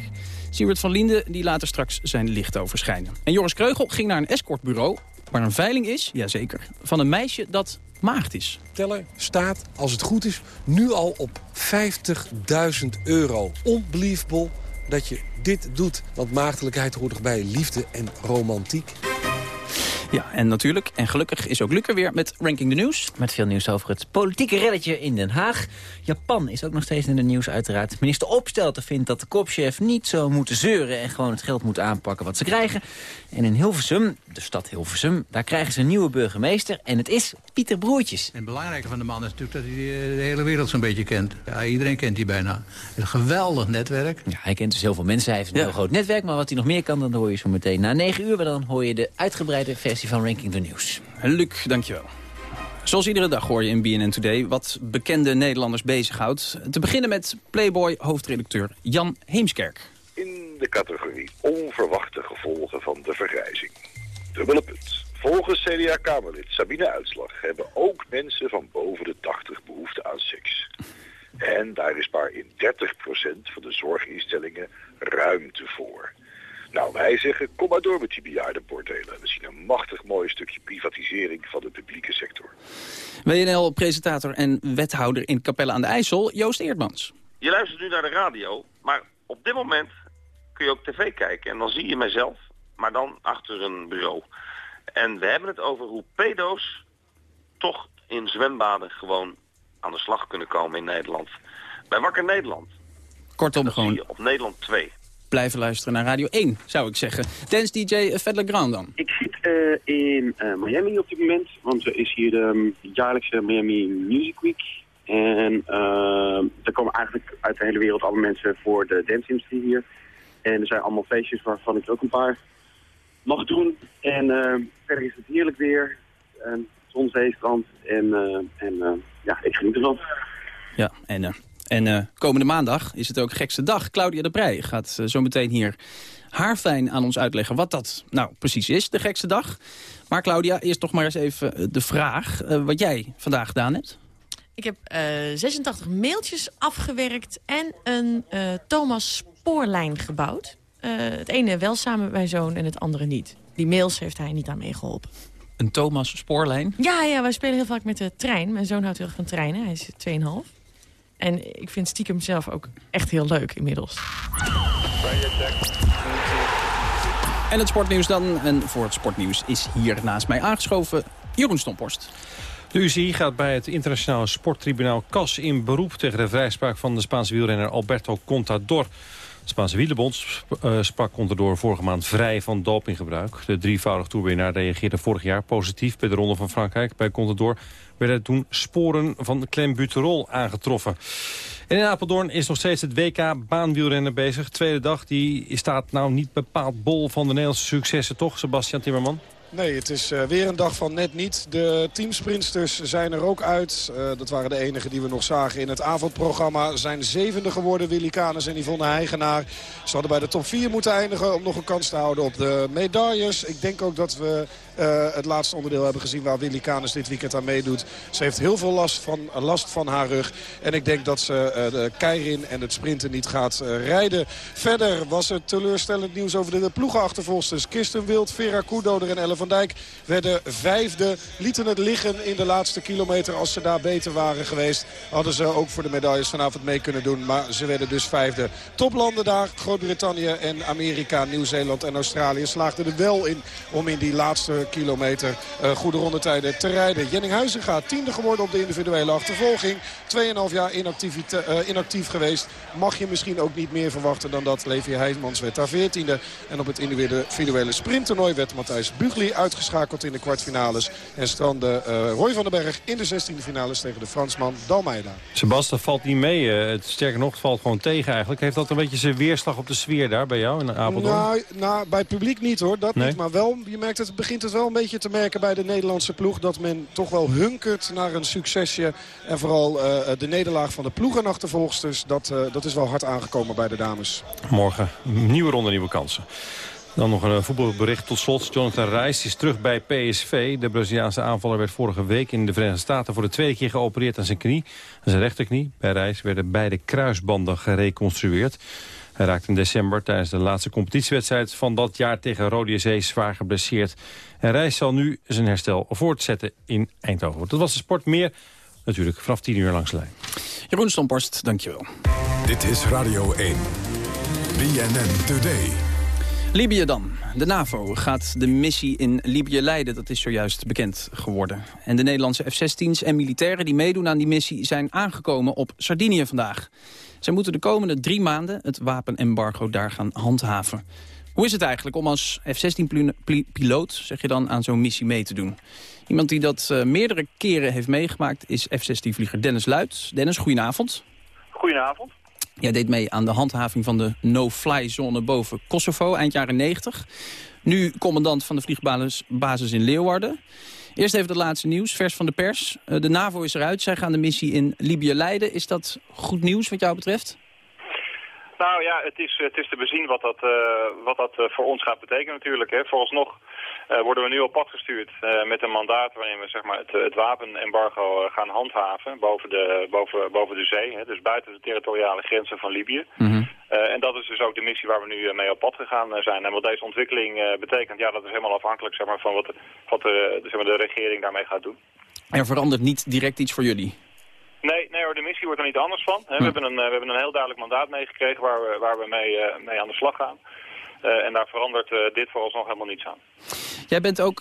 Siewert van Linden die later straks zijn licht overschijnen. En Joris Kreugel ging naar een escortbureau waar een veiling is, jazeker, van een meisje dat maagd is. Teller staat, als het goed is, nu al op 50.000 euro. Unbelievable dat je dit doet. Want maagdelijkheid hoort erbij liefde en romantiek. Ja, en natuurlijk, en gelukkig is ook Luc weer met Ranking the News. Met veel nieuws over het politieke reddetje in Den Haag. Japan is ook nog steeds in de nieuws uiteraard. Minister Opstelten vindt dat de kopchef niet zo moeten zeuren... en gewoon het geld moet aanpakken wat ze krijgen. En in Hilversum, de stad Hilversum, daar krijgen ze een nieuwe burgemeester... en het is Pieter Broertjes. En het belangrijke van de man is natuurlijk dat hij de hele wereld zo'n beetje kent. Ja, iedereen kent hij bijna. Een geweldig netwerk. Ja, hij kent dus heel veel mensen. Hij heeft een heel groot netwerk. Maar wat hij nog meer kan, dan hoor je zo meteen na negen uur. Maar dan hoor je de uitgebreide versie van Ranking the News. Luc, dankjewel. Zoals iedere dag hoor je in BNN Today wat bekende Nederlanders bezighoudt. Te beginnen met Playboy-hoofdredacteur Jan Heemskerk. In de categorie onverwachte gevolgen van de vergrijzing. Dubbele punt. Volgens CDA-Kamerlid Sabine Uitslag hebben ook mensen van boven de 80 behoefte aan seks. En daar is maar in 30% van de zorginstellingen ruimte voor. Nou, wij zeggen, kom maar door met die bejaardenbordelen. We zien een machtig mooi stukje privatisering van de publieke sector. WNL-presentator en wethouder in Capelle aan de IJssel, Joost Eerdmans. Je luistert nu naar de radio, maar op dit moment kun je ook tv kijken. En dan zie je mijzelf, maar dan achter een bureau. En we hebben het over hoe pedo's toch in zwembaden gewoon aan de slag kunnen komen in Nederland. Bij Wakker Nederland. Kortom gewoon... op Nederland 2 blijven luisteren naar Radio 1, zou ik zeggen. Dance DJ Fedler Grand dan. Ik zit uh, in uh, Miami op dit moment, want er is hier de um, jaarlijkse Miami Music Week. En uh, er komen eigenlijk uit de hele wereld alle mensen voor de dance-industrie hier. En er zijn allemaal feestjes waarvan ik ook een paar mag doen. En verder is het heerlijk weer. zon, zee, strand. En, en ja, ik geniet ervan. Ja, en en uh, komende maandag is het ook gekste dag. Claudia de Brij gaat uh, zo meteen hier haarfijn aan ons uitleggen wat dat nou precies is, de gekste dag. Maar Claudia, eerst toch maar eens even de vraag wat jij vandaag gedaan hebt. Ik heb 86 mailtjes afgewerkt en een Thomas spoorlijn gebouwd. Het ene wel samen met mijn zoon en het andere niet. Die mails heeft hij niet aan meegeholpen. Een Thomas spoorlijn? Ja, ja, wij spelen heel vaak met de trein. Mijn zoon houdt heel erg van treinen. Hij is 2,5. En ik vind stiekem zelf ook echt heel leuk inmiddels. En het sportnieuws dan. En voor het sportnieuws is hier naast mij aangeschoven Jeroen Stomporst. De UCI gaat bij het internationale sporttribunaal CAS in beroep... tegen de vrijspraak van de Spaanse wielrenner Alberto Contador. De Spaanse wielerbond uh, sprak Contador vorige maand vrij van dopinggebruik. De drievoudig toerwinnaar reageerde vorig jaar positief bij de Ronde van Frankrijk. Bij Contador werden toen sporen van klembuterol aangetroffen. En in Apeldoorn is nog steeds het WK baanwielrennen bezig. Tweede dag, die staat nou niet bepaald bol van de Nederlandse successen, toch, Sebastian Timmerman? Nee, het is uh, weer een dag van net niet. De teamsprinsters zijn er ook uit. Uh, dat waren de enigen die we nog zagen in het avondprogramma. Zijn zevende geworden, Willy Canes en Yvonne Heigenaar. Ze hadden bij de top 4 moeten eindigen om nog een kans te houden op de medailles. Ik denk ook dat we uh, het laatste onderdeel hebben gezien waar Willy Canes dit weekend aan meedoet. Ze heeft heel veel last van, last van haar rug. En ik denk dat ze de keirin en het sprinten niet gaat rijden. Verder was het teleurstellend nieuws over de ploegenachtervolgsters. Kirsten Wild, Vera Koedoder en Elle van Dijk werden vijfde. Lieten het liggen in de laatste kilometer. Als ze daar beter waren geweest hadden ze ook voor de medailles vanavond mee kunnen doen. Maar ze werden dus vijfde. Toplanden daar, Groot-Brittannië en Amerika, Nieuw-Zeeland en Australië slaagden er wel in om in die laatste kilometer uh, goede rondetijden te rijden. Jenning Huizinga tiende geworden op de individuele achtervolging. 2,5 jaar inactief, uh, inactief geweest. Mag je misschien ook niet meer verwachten dan dat. Levi Heijmans werd daar 14e. En op het individuele sprinttoernooi werd Matthijs Bugli uitgeschakeld in de kwartfinales. En strandde uh, Roy van den Berg in de 16e finales tegen de Fransman Dalmeida. Sebastian valt niet mee. het, sterker nog, het valt gewoon tegen eigenlijk. Heeft dat een beetje zijn weerslag op de sfeer daar bij jou in Apeldoorn? Nou, nou bij het publiek niet hoor. Dat nee? niet. Maar wel, je merkt het begint het wel een beetje te merken bij de Nederlandse ploeg... dat men toch wel hunkert naar een succesje. En vooral uh, de nederlaag van de ploegenachtervolgsters... Dat, uh, dat is wel hard aangekomen bij de dames. Morgen nieuwe ronde, nieuwe kansen. Dan nog een voetbalbericht tot slot. Jonathan Reis is terug bij PSV. De Braziliaanse aanvaller werd vorige week in de Verenigde Staten... voor de tweede keer geopereerd aan zijn knie. Aan zijn rechterknie. Bij Reis werden beide kruisbanden gereconstrueerd. Hij raakte in december tijdens de laatste competitiewedstrijd van dat jaar tegen Rode Zee zwaar geblesseerd. En Reis zal nu zijn herstel voortzetten in Eindhoven. Dat was de sport meer natuurlijk vanaf 10 uur langs de lijn. Jeroen Stomporst, dankjewel. Dit is Radio 1. BNN Today. Libië dan. De NAVO gaat de missie in Libië leiden. Dat is zojuist bekend geworden. En de Nederlandse F-16's en militairen die meedoen aan die missie... zijn aangekomen op Sardinië vandaag. Zij moeten de komende drie maanden het wapenembargo daar gaan handhaven. Hoe is het eigenlijk om als F-16-piloot zeg je dan, aan zo'n missie mee te doen? Iemand die dat uh, meerdere keren heeft meegemaakt is F-16-vlieger Dennis Luit. Dennis, goedenavond. Goedenavond. Jij deed mee aan de handhaving van de no-fly-zone boven Kosovo eind jaren 90. Nu commandant van de vliegbasis in Leeuwarden. Eerst even het laatste nieuws, vers van de pers. De NAVO is eruit, zij gaan de missie in Libië leiden. Is dat goed nieuws wat jou betreft? Nou ja, het is, het is te bezien wat dat, uh, wat dat uh, voor ons gaat betekenen natuurlijk. Hè. Vooralsnog worden we nu op pad gestuurd met een mandaat waarin we zeg maar, het, het wapenembargo gaan handhaven boven de, boven, boven de zee. Hè, dus buiten de territoriale grenzen van Libië. Mm -hmm. en dat is dus ook de missie waar we nu mee op pad gegaan zijn. En wat deze ontwikkeling betekent, ja, dat is helemaal afhankelijk zeg maar, van wat, wat de, zeg maar, de regering daarmee gaat doen. Er verandert niet direct iets voor jullie? Nee, nee hoor, de missie wordt er niet anders van. We, hebben een, we hebben een heel duidelijk mandaat meegekregen waar we, waar we mee, mee aan de slag gaan. Uh, en daar verandert uh, dit vooralsnog helemaal niets aan. Jij bent ook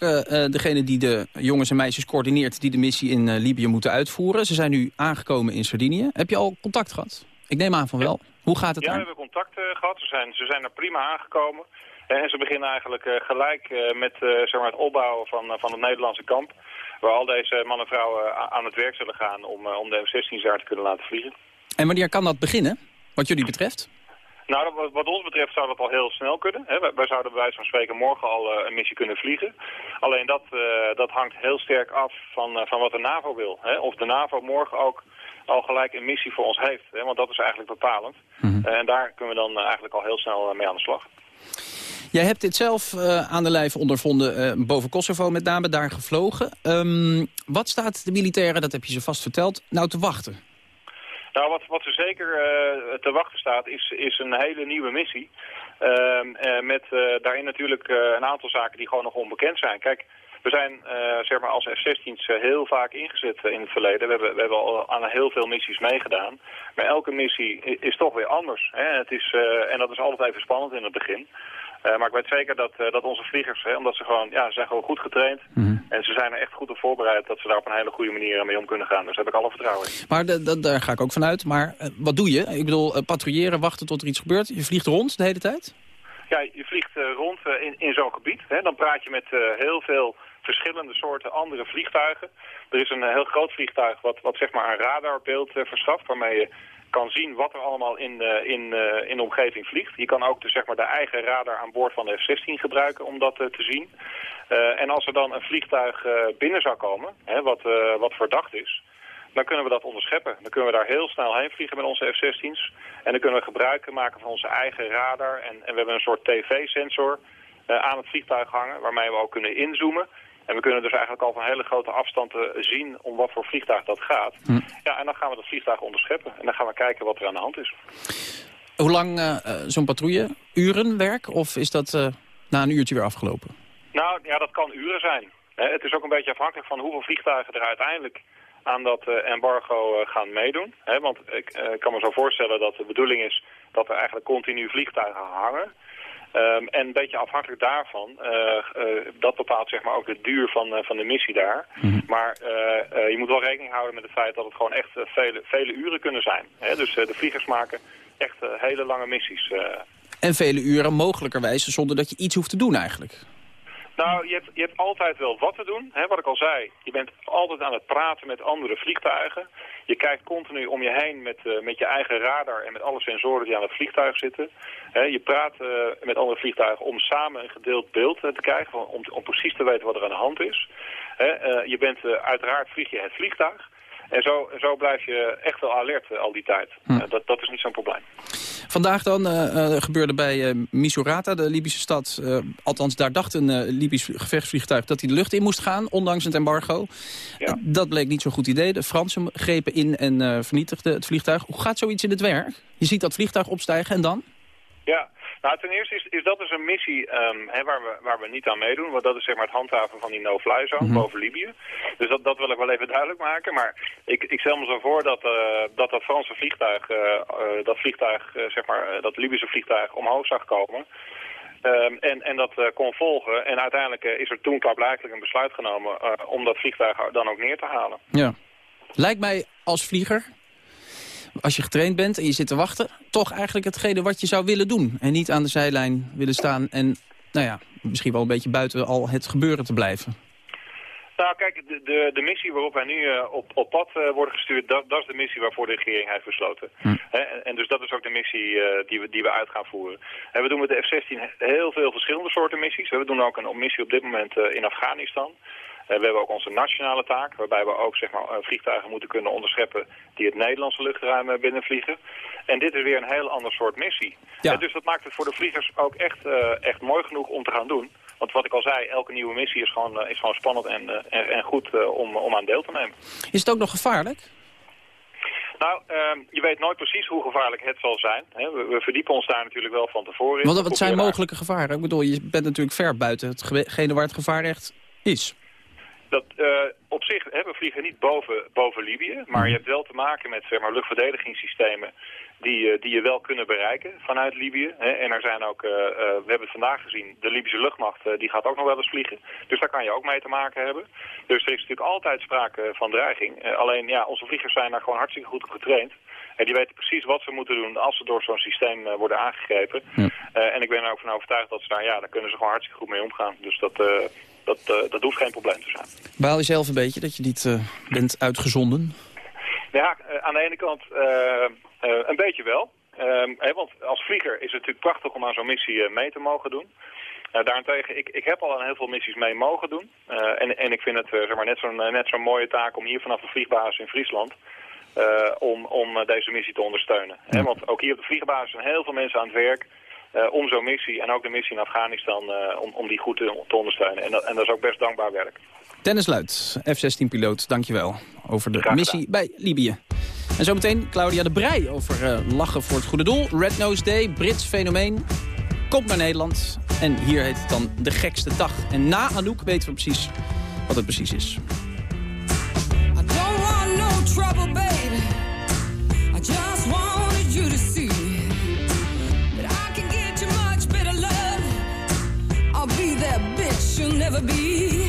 degene die de jongens en meisjes coördineert die de missie in Libië moeten uitvoeren. Ze zijn nu aangekomen in Sardinië. Heb je al contact gehad? Ik neem aan van wel. Ja. Hoe gaat het ja, we hebben contact gehad. Ze zijn, ze zijn er prima aangekomen. En ze beginnen eigenlijk gelijk met zeg maar het opbouwen van, van het Nederlandse kamp waar al deze mannen en vrouwen aan het werk zullen gaan om, om de F-16's daar te kunnen laten vliegen. En wanneer kan dat beginnen, wat jullie betreft? Nou, wat, ons betreft zou dat al heel snel kunnen. Hè. Wij, wij, zouden bij wijze van spreken morgen al uh, een missie kunnen vliegen. Alleen dat, uh, dat hangt heel sterk af van, uh, van wat de NAVO wil. Hè. Of de NAVO morgen ook al gelijk een missie voor ons heeft. Hè. Want dat is eigenlijk bepalend. Mm -hmm. en daar kunnen we dan eigenlijk al heel snel mee aan de slag. Jij hebt dit zelf aan de lijf ondervonden, boven Kosovo met name, daar gevlogen. Ehm, wat staat de militairen, dat heb je ze vast verteld, nou te wachten? Nou, wat, wat er zeker te wachten staat, is, is een hele nieuwe missie. Ehm, met daarin natuurlijk een aantal zaken die gewoon nog onbekend zijn. Kijk, we zijn zeg maar als F-16's uh, heel vaak ingezet in het verleden. We hebben, we hebben al aan heel veel missies meegedaan. Maar elke missie is, toch weer anders. Hè? Het is, en dat is altijd even spannend in het begin. maar ik weet zeker dat, dat onze vliegers, hè, omdat ze gewoon, ja, zijn gewoon goed getraind. Mm. En ze zijn er echt goed op voorbereid dat ze daar op een hele goede manier mee om kunnen gaan. Dus daar heb ik alle vertrouwen in. Maar daar ga ik ook vanuit. Maar wat doe je? Ik bedoel, patrouilleren, wachten tot er iets gebeurt. Je vliegt rond de hele tijd? Ja, je vliegt rond in, in zo'n gebied. Hè. Dan praat je met heel veel verschillende soorten andere vliegtuigen. Er is een heel groot vliegtuig wat, wat zeg maar een radarbeeld verschaft... waarmee je kan zien wat er allemaal in, uh, in, uh, in de omgeving vliegt. Je kan ook de, zeg maar, de eigen radar aan boord van de F-16 gebruiken om dat te zien. en als er dan een vliegtuig binnen zou komen, hè, wat, wat verdacht is dan kunnen we dat onderscheppen. Dan kunnen we daar heel snel heen vliegen met onze F-16's. En dan kunnen we gebruik maken van onze eigen radar. En, en we hebben een soort tv-sensor aan het vliegtuig hangen... waarmee we ook kunnen inzoomen. En we kunnen dus eigenlijk al van hele grote afstanden zien om wat voor vliegtuig dat gaat. Hm. Ja, en dan gaan we dat vliegtuig onderscheppen. En dan gaan we kijken wat er aan de hand is. Hoe lang uh, zo'n patrouille? Uren werk? Of is dat uh, na een uurtje weer afgelopen? Nou, ja, dat kan uren zijn. het is ook een beetje afhankelijk van hoeveel vliegtuigen er uiteindelijk aan dat embargo gaan meedoen. want ik kan me zo voorstellen dat de bedoeling is dat er eigenlijk continu vliegtuigen hangen. Um, en een beetje afhankelijk daarvan, uh, uh, dat bepaalt zeg maar ook de duur van, uh, van de missie daar. Mhm. Maar je moet wel rekening houden met het feit dat het gewoon echt vele, vele uren kunnen zijn. Hè? Dus de vliegers maken echt hele lange missies. En vele uren mogelijkerwijs zonder dat je iets hoeft te doen eigenlijk. Nou, je hebt, je hebt altijd wel wat te doen. Hè, wat ik al zei, je bent altijd aan het praten met andere vliegtuigen. Je kijkt continu om je heen met, uh, met je eigen radar en met alle sensoren die aan het vliegtuig zitten. je praat uh, met andere vliegtuigen om samen een gedeeld beeld uh, te krijgen, om, om precies te weten wat er aan de hand is. je bent uiteraard vlieg je het vliegtuig. En zo, zo blijf je echt wel alert al die tijd. Hm. dat, dat is niet zo'n probleem. Vandaag dan uh, gebeurde bij uh, Misurata, de Libische stad... althans, daar dacht een Libisch gevechtsvliegtuig dat hij de lucht in moest gaan... ondanks het embargo. Ja. dat bleek niet zo'n goed idee. De Fransen grepen in en vernietigden het vliegtuig. Hoe gaat zoiets in het werk? Je ziet dat vliegtuig opstijgen en dan? Ja, nou, ten eerste is, is dat dus een missie um, hè, waar, we, waar we niet aan meedoen. Want dat is zeg maar het handhaven van die no-fly zone mhm. boven Libië. Dus dat, dat wil ik wel even duidelijk maken. Maar ik, ik stel me zo voor dat uh, dat, dat Franse vliegtuig, uh, uh, dat vliegtuig, zeg maar, dat Libische vliegtuig omhoog zag komen. Um, en, en dat kon volgen. En uiteindelijk is er toen klaarblijkelijk een besluit genomen om dat vliegtuig dan ook neer te halen. Ja. Lijkt mij als vlieger als je getraind bent en je zit te wachten... toch eigenlijk hetgene wat je zou willen doen. En niet aan de zijlijn willen staan en nou ja, misschien wel een beetje buiten al het gebeuren te blijven. Nou, kijk, de, de, de missie waarop wij nu uh, op, op pad uh, worden gestuurd, dat, dat is de missie waarvoor de regering heeft besloten. Hm. en, en, dus dat is ook de missie uh, die, we, die we uit gaan voeren. En we doen met de F-16 heel veel verschillende soorten missies. We doen ook een missie op dit moment in Afghanistan. Eh, we hebben ook onze nationale taak, waarbij we ook zeg maar, eh, vliegtuigen moeten kunnen onderscheppen die het Nederlandse luchtruim eh, binnenvliegen. En dit is weer een heel ander soort missie. Ja. dus dat maakt het voor de vliegers ook echt, echt mooi genoeg om te gaan doen. Want wat ik al zei, elke nieuwe missie is gewoon, is gewoon spannend en, en, en goed om, om aan deel te nemen. Is het ook nog gevaarlijk? Nou, uh, je weet nooit precies hoe gevaarlijk het zal zijn. We, we, verdiepen ons daar natuurlijk wel van tevoren in. wat zijn mogelijke gevaren? Ik bedoel, je bent natuurlijk ver buiten hetgene waar het gevaar echt is. Dat, uh, op zich, hè, we vliegen niet boven, boven Libië, maar je hebt wel te maken met zeg maar, luchtverdedigingssystemen die, uh, die je wel kunnen bereiken vanuit Libië. Hè. En er zijn ook, uh, we hebben het vandaag gezien, de Libische luchtmacht die gaat ook nog wel eens vliegen. Dus daar kan je ook mee te maken hebben. Dus er is natuurlijk altijd sprake van dreiging. alleen ja, onze vliegers zijn daar gewoon hartstikke goed op getraind. En die weten precies wat ze moeten doen als ze door zo'n systeem worden aangegrepen. en ik ben er ook van overtuigd dat ze daar, ja, daar kunnen ze gewoon hartstikke goed mee omgaan. Dus dat, dat, uh, dat hoeft geen probleem te zijn. Baal je zelf een beetje dat je niet uh, bent uitgezonden? Ja, uh, aan de ene kant een beetje wel. Ehm, want als vlieger is het natuurlijk prachtig om aan zo'n missie mee te mogen doen. daarentegen, ik, ik heb al aan heel veel missies mee mogen doen. en, en ik vind het zeg maar net zo'n net zo'n mooie taak om hier vanaf de vliegbasis in Friesland... om, om deze missie te ondersteunen. Want ook hier op de vliegbasis zijn heel veel mensen aan het werk om zo'n missie en ook de missie in Afghanistan om, om die goed te, te ondersteunen. En dat, en dat is ook best dankbaar werk. Dennis Luit, F-16-piloot, dankjewel over de missie bij Libië. En zometeen Claudia de Brij over lachen voor het goede doel. Red Nose Day, Brits fenomeen, komt naar Nederland. En hier heet het dan de gekste dag. En na Anouk weten we precies wat het precies is. I don't want no trouble, baby. I just wanted she'll never be.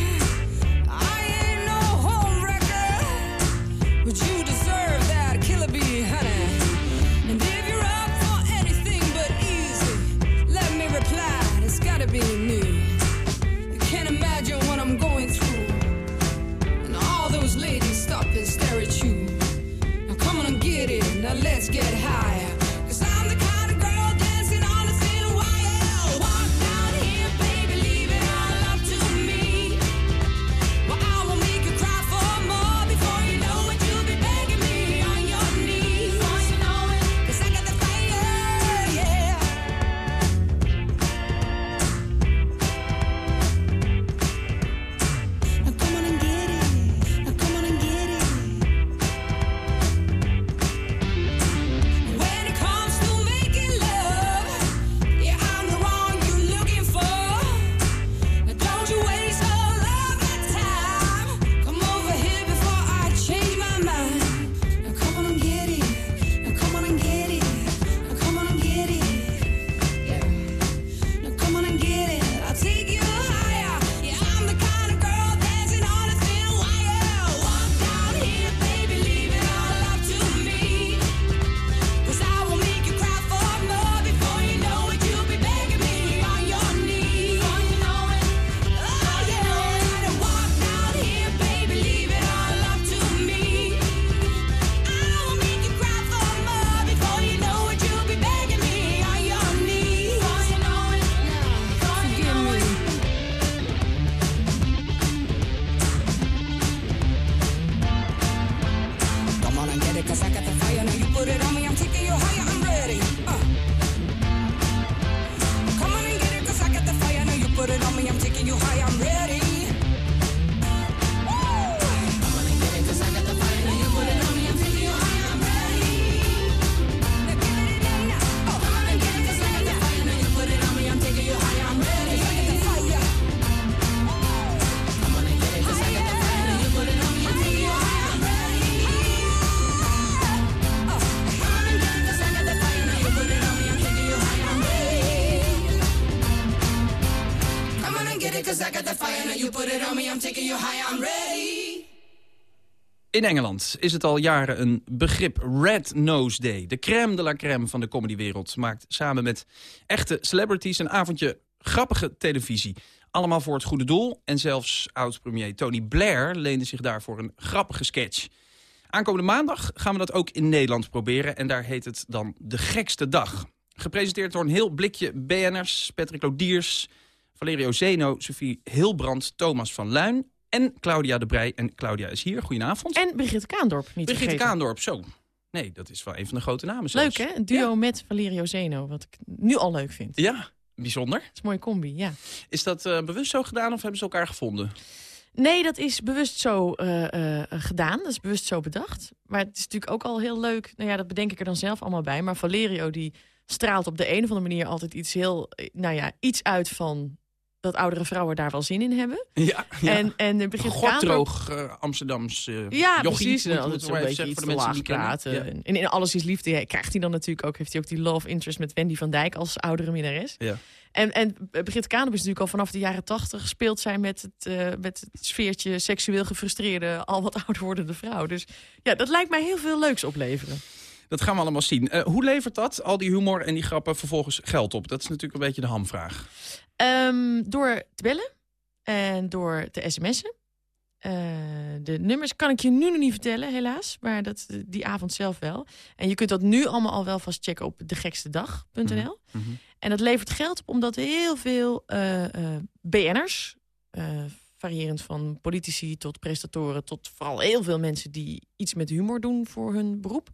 In Engeland is het al jaren een begrip Red Nose Day. De crème de la crème van de comedywereld maakt samen met echte celebrities een avondje grappige televisie. Allemaal voor het goede doel. En zelfs oud-premier Tony Blair leende zich daarvoor een grappige sketch. Aankomende maandag gaan we dat ook in Nederland proberen. En daar heet het dan De Gekste Dag. Gepresenteerd door een heel blikje BN'ers. Patrick Lodiers, Valerio Zeno, Sophie Hilbrand, Thomas van Luin en Claudia de Brij. En Claudia is hier. Goedenavond. En Brigitte Kaandorp, niet Brigitte vergeten. Kaandorp, zo. Nee, dat is wel een van de grote namen Leuk hè? Een duo met Valerio Zeno, wat ik nu al leuk vind. Ja, bijzonder. Dat is een mooie combi, ja. Is dat uh, bewust zo gedaan of hebben ze elkaar gevonden? Nee, dat is bewust zo uh, uh, gedaan. Dat is bewust zo bedacht. Maar het is natuurlijk ook al heel leuk. Nou ja, dat bedenk ik er dan zelf allemaal bij. Maar Valerio die straalt op de een of andere manier altijd iets heel... Nou ja, iets uit van dat oudere vrouwen daar wel zin in hebben. Ja, ja. En, en begint Godroog uh, Amsterdams uh, Ja, jochie, precies. En altijd zo'n beetje iets voor de mensen die praten. Ja. En in Alles is Liefde krijgt hij dan natuurlijk ook... heeft hij ook die love interest met Wendy van Dijk als oudere minnares. Ja. En, en Brigitte Kaandorp is natuurlijk al vanaf de jaren tachtig... speelt zij met het, uh, met het sfeertje seksueel gefrustreerde... al wat ouder wordende vrouw. Dus ja, dat lijkt mij heel veel leuks opleveren. Dat gaan we allemaal zien. Uh, hoe levert dat, al die humor en die grappen, vervolgens geld op? Dat is natuurlijk een beetje de hamvraag. Um, door te bellen en door te sms'en. Uh, de nummers kan ik je nu nog niet vertellen, helaas. Maar dat, die avond zelf wel. En je kunt dat nu allemaal al wel vast checken op degekstedag.nl. Mm -hmm. En dat levert geld op omdat heel veel uh, uh, BN'ers... variërend van politici tot prestatoren... tot vooral heel veel mensen die iets met humor doen voor hun beroep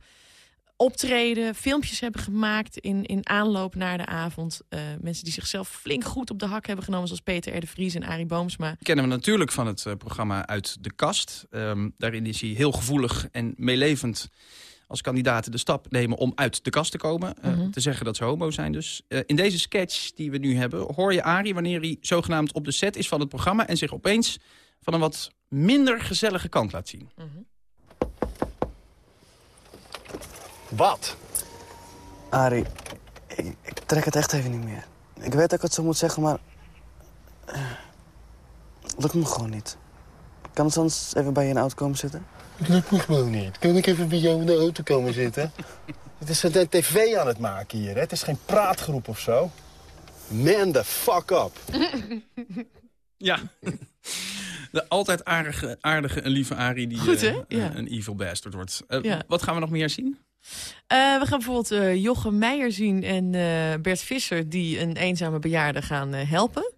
optreden, filmpjes hebben gemaakt in, in aanloop naar de avond. Uh, mensen die zichzelf flink goed op de hak hebben genomen... zoals Peter R. de Vries en Arie Boomsma. Kennen we natuurlijk van het uh, programma Uit de Kast. Um, daarin is hij heel gevoelig en meelevend als kandidaten de stap nemen om uit de kast te komen. Uh, mm -hmm. Te zeggen dat ze homo zijn dus. Uh, in deze sketch die we nu hebben hoor je Arie wanneer hij zogenaamd op de set is van het programma... en zich opeens van een wat minder gezellige kant laat zien. Mm -hmm. Wat? Arie, ik, ik, trek het echt even niet meer. Ik weet dat ik het zo moet zeggen, maar... Uh, lukt me gewoon niet. Kan het soms even bij je in de auto komen zitten? Dat lukt me gewoon niet. Kan ik even bij jou in de auto komen zitten? Het is een tv aan het maken hier, hè? Het is geen praatgroep of zo. Man the fuck up. ja. De altijd aardige, aardige en lieve Arie die Goed, uh, ja. een evil bastard wordt. Uh, ja. Wat gaan we nog meer zien? Uh, we gaan bijvoorbeeld uh, Jochem Meijer zien en uh, Bert Visser... die een eenzame bejaarde gaan helpen.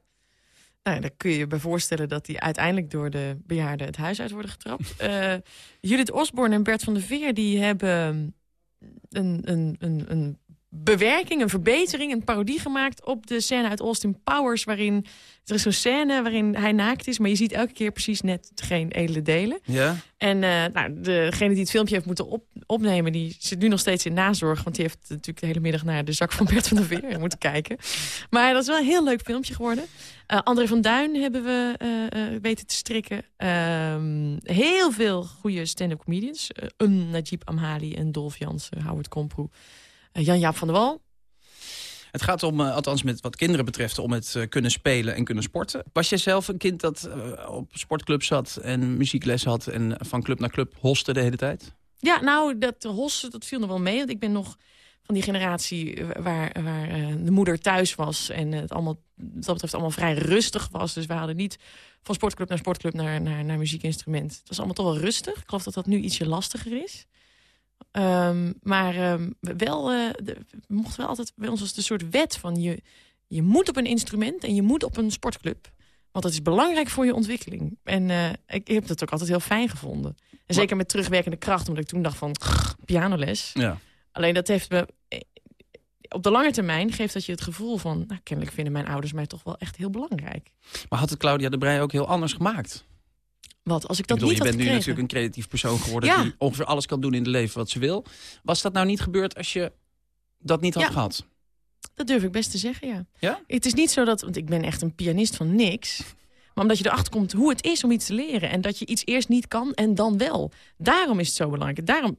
Nou, dan kun je je bij voorstellen dat die uiteindelijk door de bejaarden het huis uit worden getrapt. Judith Osborne en Bert van der Veer die hebben een, een, een, een bewerking, een verbetering, een parodie gemaakt op de scène uit Austin Powers. Waarin er is zo'n scène waarin hij naakt is, maar je ziet elke keer precies net geen edele delen. Ja. En uh, nou, degene die het filmpje heeft moeten op, opnemen, die zit nu nog steeds in nazorg. Want die heeft natuurlijk de hele middag naar de zak van Bert van der Veer moeten kijken. Maar dat is wel een heel leuk filmpje geworden. Uh, André van Duin hebben we uh, weten te strikken. Ehm, heel veel goede stand-up comedians. een Najib Amhali, een Dolf Jansen, Howard Komproe. Jan-Jaap van der Wal. Het gaat om, uh, althans met wat kinderen betreft, om het uh, kunnen spelen en kunnen sporten. Was jij zelf een kind dat uh, op sportclub zat en muziekles had... en van club naar club hoste de hele tijd? Ja, nou, dat hosten, dat viel nog wel mee. Want ik ben nog van die generatie waar, waar de moeder thuis was... en het allemaal, wat dat betreft allemaal vrij rustig was. Dus we hadden niet van sportclub naar sportclub naar, naar, naar muziekinstrument. Het was allemaal toch wel rustig. Ik geloof dat dat nu ietsje lastiger is. Um, maar um, wel, uh, de, we mochten wel altijd, bij ons was het een soort wet van je, je moet op een instrument en je moet op een sportclub. Want dat is belangrijk voor je ontwikkeling. En uh, ik, heb dat ook altijd heel fijn gevonden. En zeker met terugwerkende kracht, omdat ik toen dacht van pianoles. Ja. Alleen dat heeft me, op de lange termijn geeft dat je het gevoel van, nou, kennelijk vinden mijn ouders mij toch wel echt heel belangrijk. Maar had het Claudia de Breij ook heel anders gemaakt? Wat, als ik dat ik bedoel, niet je bent had nu natuurlijk een creatief persoon geworden... Ja. die ongeveer alles kan doen in het leven wat ze wil. Was dat nou niet gebeurd als je dat niet had Ja. gehad? Dat durf ik best te zeggen, ja. Ja? Het is niet zo dat, want ik ben echt een pianist van niks. Maar omdat je erachter komt hoe het is om iets te leren. En dat je iets eerst niet kan en dan wel. Daarom is het zo belangrijk. Daarom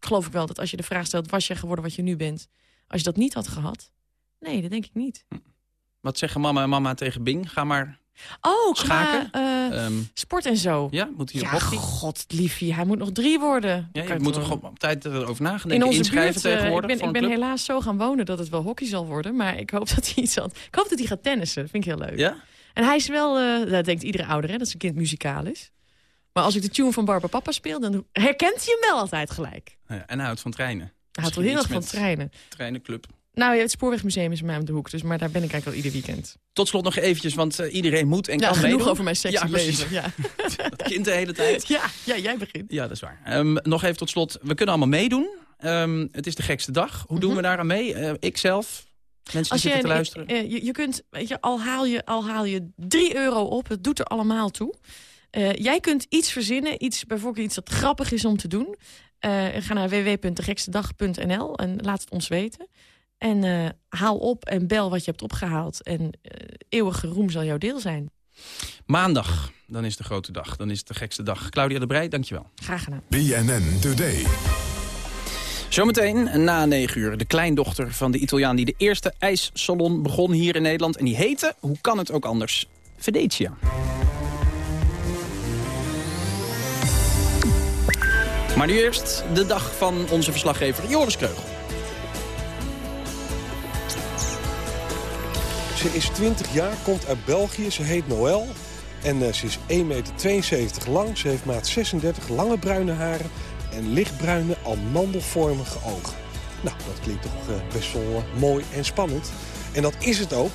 geloof ik wel dat als je de vraag stelt... was je geworden wat je nu bent? Als je dat niet had gehad? Nee, dat denk ik niet. Wat zeggen mama en mama tegen Bing? Ga maar Oh, Schaken? qua eh, Ehm, sport en zo. Ja, moet hij op Ja, hockey? god liefie, hij moet nog drie worden. Ja, je moet er op tijd erover na gaan in onze Inschrijven buurt, eh, tegenwoordig ik ben, ik helaas zo gaan wonen dat het wel hockey zal worden. Maar ik hoop dat hij iets had. Ik hoop dat hij gaat tennissen. Dat vind ik heel leuk. Ja? En hij is wel, eh dat denkt iedere ouder, hè, dat zijn kind muzikaal is. Maar als ik de tune van Barbara Papa speel, dan herkent hij hem wel altijd gelijk. Ja, en hij houdt van treinen. Hij houdt wel heel erg van treinen. Treinenclub. Nou ja, het Spoorwegmuseum is bij mij om de hoek. Dus, maar daar ben ik eigenlijk al ieder weekend. Tot slot nog eventjes, want eh, iedereen moet en Ja, kan genoeg meedoen. over mijn sexy ja, leven. Ja. Dat kind de hele tijd. Ja, ja, jij begint. Ja, dat is waar. Ehm, nog even tot slot. We kunnen allemaal meedoen. Ehm, het is de gekste dag. Hoe doen we daar aan mee? Eh, ik zelf? Mensen die Als zitten je, te luisteren? eh, je, je kunt, weet je, al haal je, al haal je 3 euro op, het doet er allemaal toe. Eh, jij kunt iets verzinnen, iets, bijvoorbeeld iets dat grappig is om te doen. Eh, ga naar www.degekstedag.nl en laat het ons weten. En eh, haal op en bel wat je hebt opgehaald. En eh, eeuwige roem zal jouw deel zijn. Maandag, dan is de grote dag. Dan is het de gekste dag. Claudia de Breij, dankjewel. Graag gedaan. BNN Today. Zometeen na 9 uur de kleindochter van de Italiaan... die de eerste ijssalon begon hier in Nederland. En die heette, hoe kan het ook anders, Venetia. Maar nu eerst de dag van onze verslaggever Joris Kreugel. Ze is 20 jaar, komt uit België. Ze heet Noël. En eh, ze is 1,72 meter lang. Ze heeft maat 36, lange bruine haren en lichtbruine amandelvormige ogen. Nou, dat klinkt toch eh, best wel eh, mooi en spannend. En dat is het ook.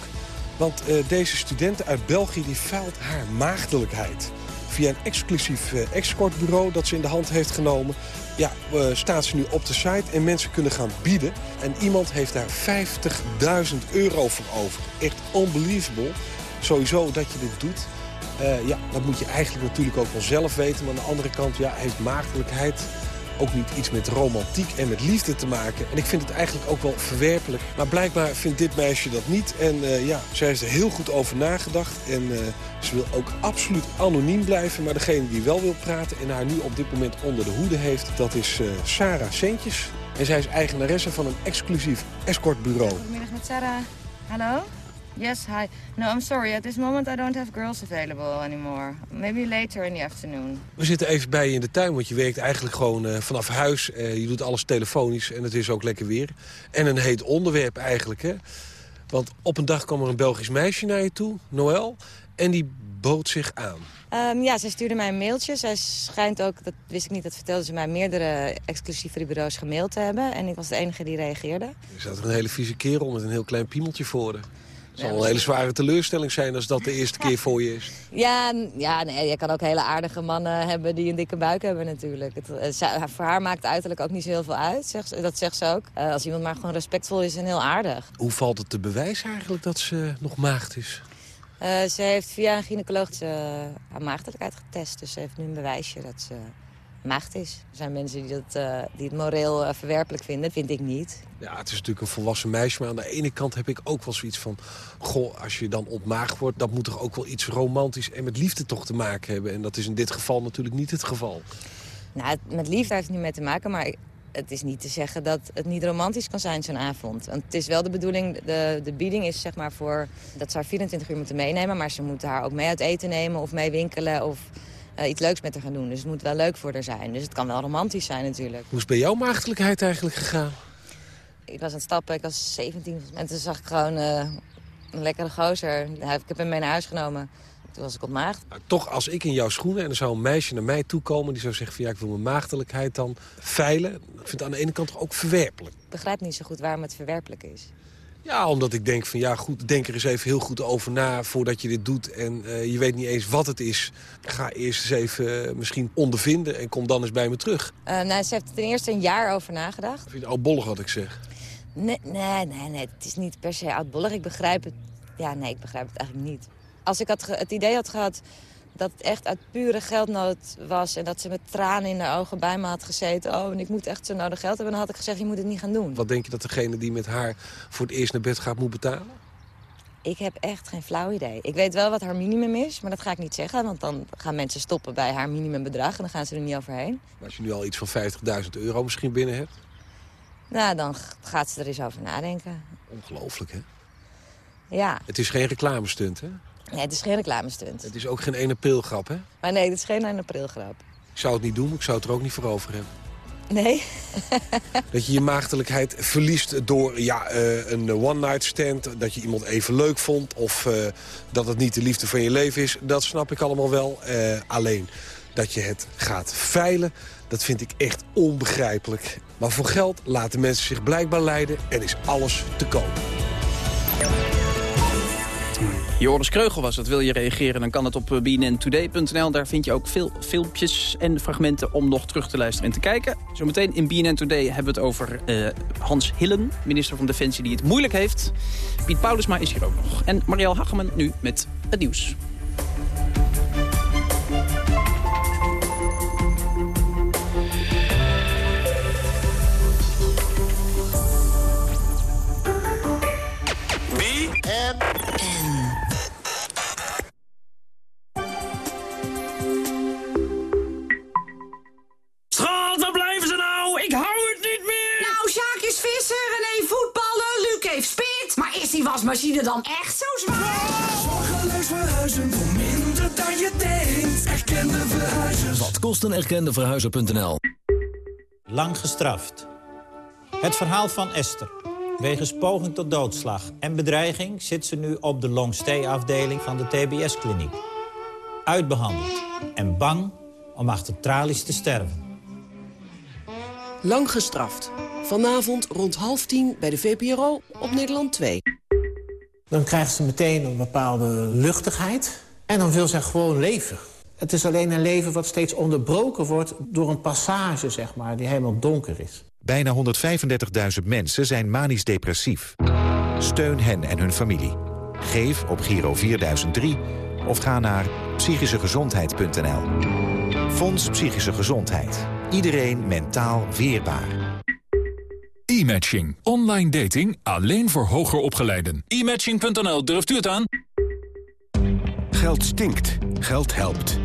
Want deze studenten uit België die vuilt haar maagdelijkheid. Via een exclusief escortbureau dat ze in de hand heeft genomen... Ja, staat ze nu op de site en mensen kunnen gaan bieden. En iemand heeft daar 50.000 euro voor over. Echt unbelievable. Sowieso dat je dit doet. Uh, ja, dat moet je eigenlijk natuurlijk ook wel zelf weten. Maar aan de andere kant ja, heeft maagdelijkheid ook niet iets met romantiek en met liefde te maken. En ik vind het eigenlijk ook wel verwerpelijk. Maar blijkbaar vindt dit meisje dat niet. En uh, ja, zij heeft er heel goed over nagedacht. En uh, ze wil ook absoluut anoniem blijven. Maar degene die wel wil praten en haar nu op dit moment onder de hoede heeft... dat is uh, Sarah Sentjes. En zij is eigenaresse van een exclusief escortbureau. Goedemiddag met Sarah. Hallo? Yes, hi. No, I'm sorry. At this moment I don't have girls available anymore. Maybe later in the afternoon. We zitten even bij je in de tuin, want je werkt eigenlijk gewoon uh, vanaf huis. Uh, je doet alles telefonisch en het is ook lekker weer. En een heet onderwerp eigenlijk, hè. Want op een dag kwam er een Belgisch meisje naar je toe, Noël. En die bood zich aan. Um, ja, zij stuurde mij een mailtje. Zij schijnt ook, dat wist ik niet, dat vertelde ze mij... meerdere exclusieve bureaus gemaild te hebben. En ik was de enige die reageerde. Er zat er een hele vieze kerel met een heel klein piemeltje voor haar. Het zal wel een hele zware teleurstelling zijn als dat de eerste keer voor je is. Ja, ja nee, je kan ook hele aardige mannen hebben die een dikke buik hebben natuurlijk. Het, voor haar maakt uiterlijk ook niet zo heel veel uit, zegt, dat zegt ze ook. Uh, als iemand maar gewoon respectvol is en heel aardig. Hoe valt het te bewijzen eigenlijk dat ze nog maagd is? Uh, ze heeft via een gynaecoloog haar maagdelijkheid getest. Dus ze heeft nu een bewijsje dat ze maagd is. Er zijn mensen die, dat, uh, die het moreel uh, verwerpelijk vinden. Vind ik niet. Ja, het is natuurlijk een volwassen meisje. Maar aan de ene kant heb ik ook wel zoiets van... goh, als je dan ontmaagd wordt... dat moet toch ook wel iets romantisch en met liefde toch te maken hebben. En dat is in dit geval natuurlijk niet het geval. Nou, met liefde heeft het niet mee te maken. Maar het is niet te zeggen dat het niet romantisch kan zijn zo'n avond. Want het is wel de bedoeling, de, de bieding is zeg maar voor... dat ze haar 24 uur moeten meenemen. Maar ze moeten haar ook mee uit eten nemen of mee winkelen... of uh, iets leuks met haar gaan doen. Dus het moet wel leuk voor haar zijn. Dus het kan wel romantisch zijn natuurlijk. Hoe is bij jouw maagdelijkheid eigenlijk gegaan? Ik was aan het stappen, ik was 17. En toen zag ik gewoon uh, een lekkere gozer. Ik heb hem mee naar huis genomen. Toen was ik ontmaagd. Nou, toch, als ik in jouw schoenen en er zou een meisje naar mij toekomen... die zou zeggen van ja, ik wil mijn maagdelijkheid dan veilen. Ik vind het aan de ene kant toch ook verwerpelijk. Ik begrijp niet zo goed waarom het verwerpelijk is. Ja, omdat ik denk van ja, goed, denk er eens even heel goed over na voordat je dit doet. En uh, je weet niet eens wat het is. Ga eerst eens even uh, misschien ondervinden en kom dan eens bij me terug. Uh, nou, ze heeft er ten eerste een jaar over nagedacht. Vind je oudbollig wat ik zeg? Nee, nee, nee, nee, het is niet per se oudbollig. Ik begrijp het. Ja, nee, ik begrijp het eigenlijk niet. Als ik had het idee had gehad dat het echt uit pure geldnood was... en dat ze met tranen in haar ogen bij me had gezeten... oh, en ik moet echt zo nodig geld hebben... dan had ik gezegd, je moet het niet gaan doen. Wat denk je dat degene die met haar voor het eerst naar bed gaat moet betalen? Ik heb echt geen flauw idee. Ik weet wel wat haar minimum is, maar dat ga ik niet zeggen... want dan gaan mensen stoppen bij haar minimumbedrag... en dan gaan ze er niet overheen. Maar als je nu al iets van 50.000 euro misschien binnen hebt? Nou, dan gaat ze er eens over nadenken. Ongelooflijk, hè? Ja. Het is geen reclamestunt, hè? Nee, het is geen reclamestunt. Het is ook geen ene aprilgrap, hè? Maar nee, het is geen ene aprilgrap. Ik zou het niet doen, ik zou het er ook niet voor over hebben. Nee? dat je je maagdelijkheid verliest door ja, uh, een one-night stand. Dat je iemand even leuk vond. Of uh, dat het niet de liefde van je leven is. Dat snap ik allemaal wel. Uh, alleen dat je het gaat veilen. Dat vind ik echt onbegrijpelijk. Maar voor geld laten mensen zich blijkbaar leiden. En is alles te koop. Joris Kreugel was het. Wil je reageren, dan kan het op bnntoday.nl. Daar vind je ook veel filmpjes en fragmenten om nog terug te luisteren en te kijken. Zometeen in BNN Today hebben we het over uh, Hans Hillen, minister van Defensie die het moeilijk heeft. Piet Paulusma is hier ook nog. En Marielle Hageman nu met het nieuws. Verhuizers. Wat kost een erkende verhuizer.nl? Lang gestraft. Het verhaal van Esther. Wegens poging tot doodslag en bedreiging zit ze nu op de longstay-afdeling van de TBS-kliniek. Uitbehandeld en bang om achter tralies te sterven. Lang gestraft. Vanavond rond half tien bij de VPRO op Nederland 2. Dan krijgt ze meteen een bepaalde luchtigheid. En dan wil ze gewoon leven. Het is alleen een leven wat steeds onderbroken wordt door een passage, zeg maar, die helemaal donker is. Bijna 135.000 mensen zijn manisch depressief. Steun hen en hun familie. Geef op Giro 4003 of ga naar psychischegezondheid.nl. Fonds Psychische Gezondheid. Iedereen mentaal weerbaar. E-matching. Online dating alleen voor hoger opgeleiden. E-matching.nl, durft u het aan? Geld stinkt. Geld helpt.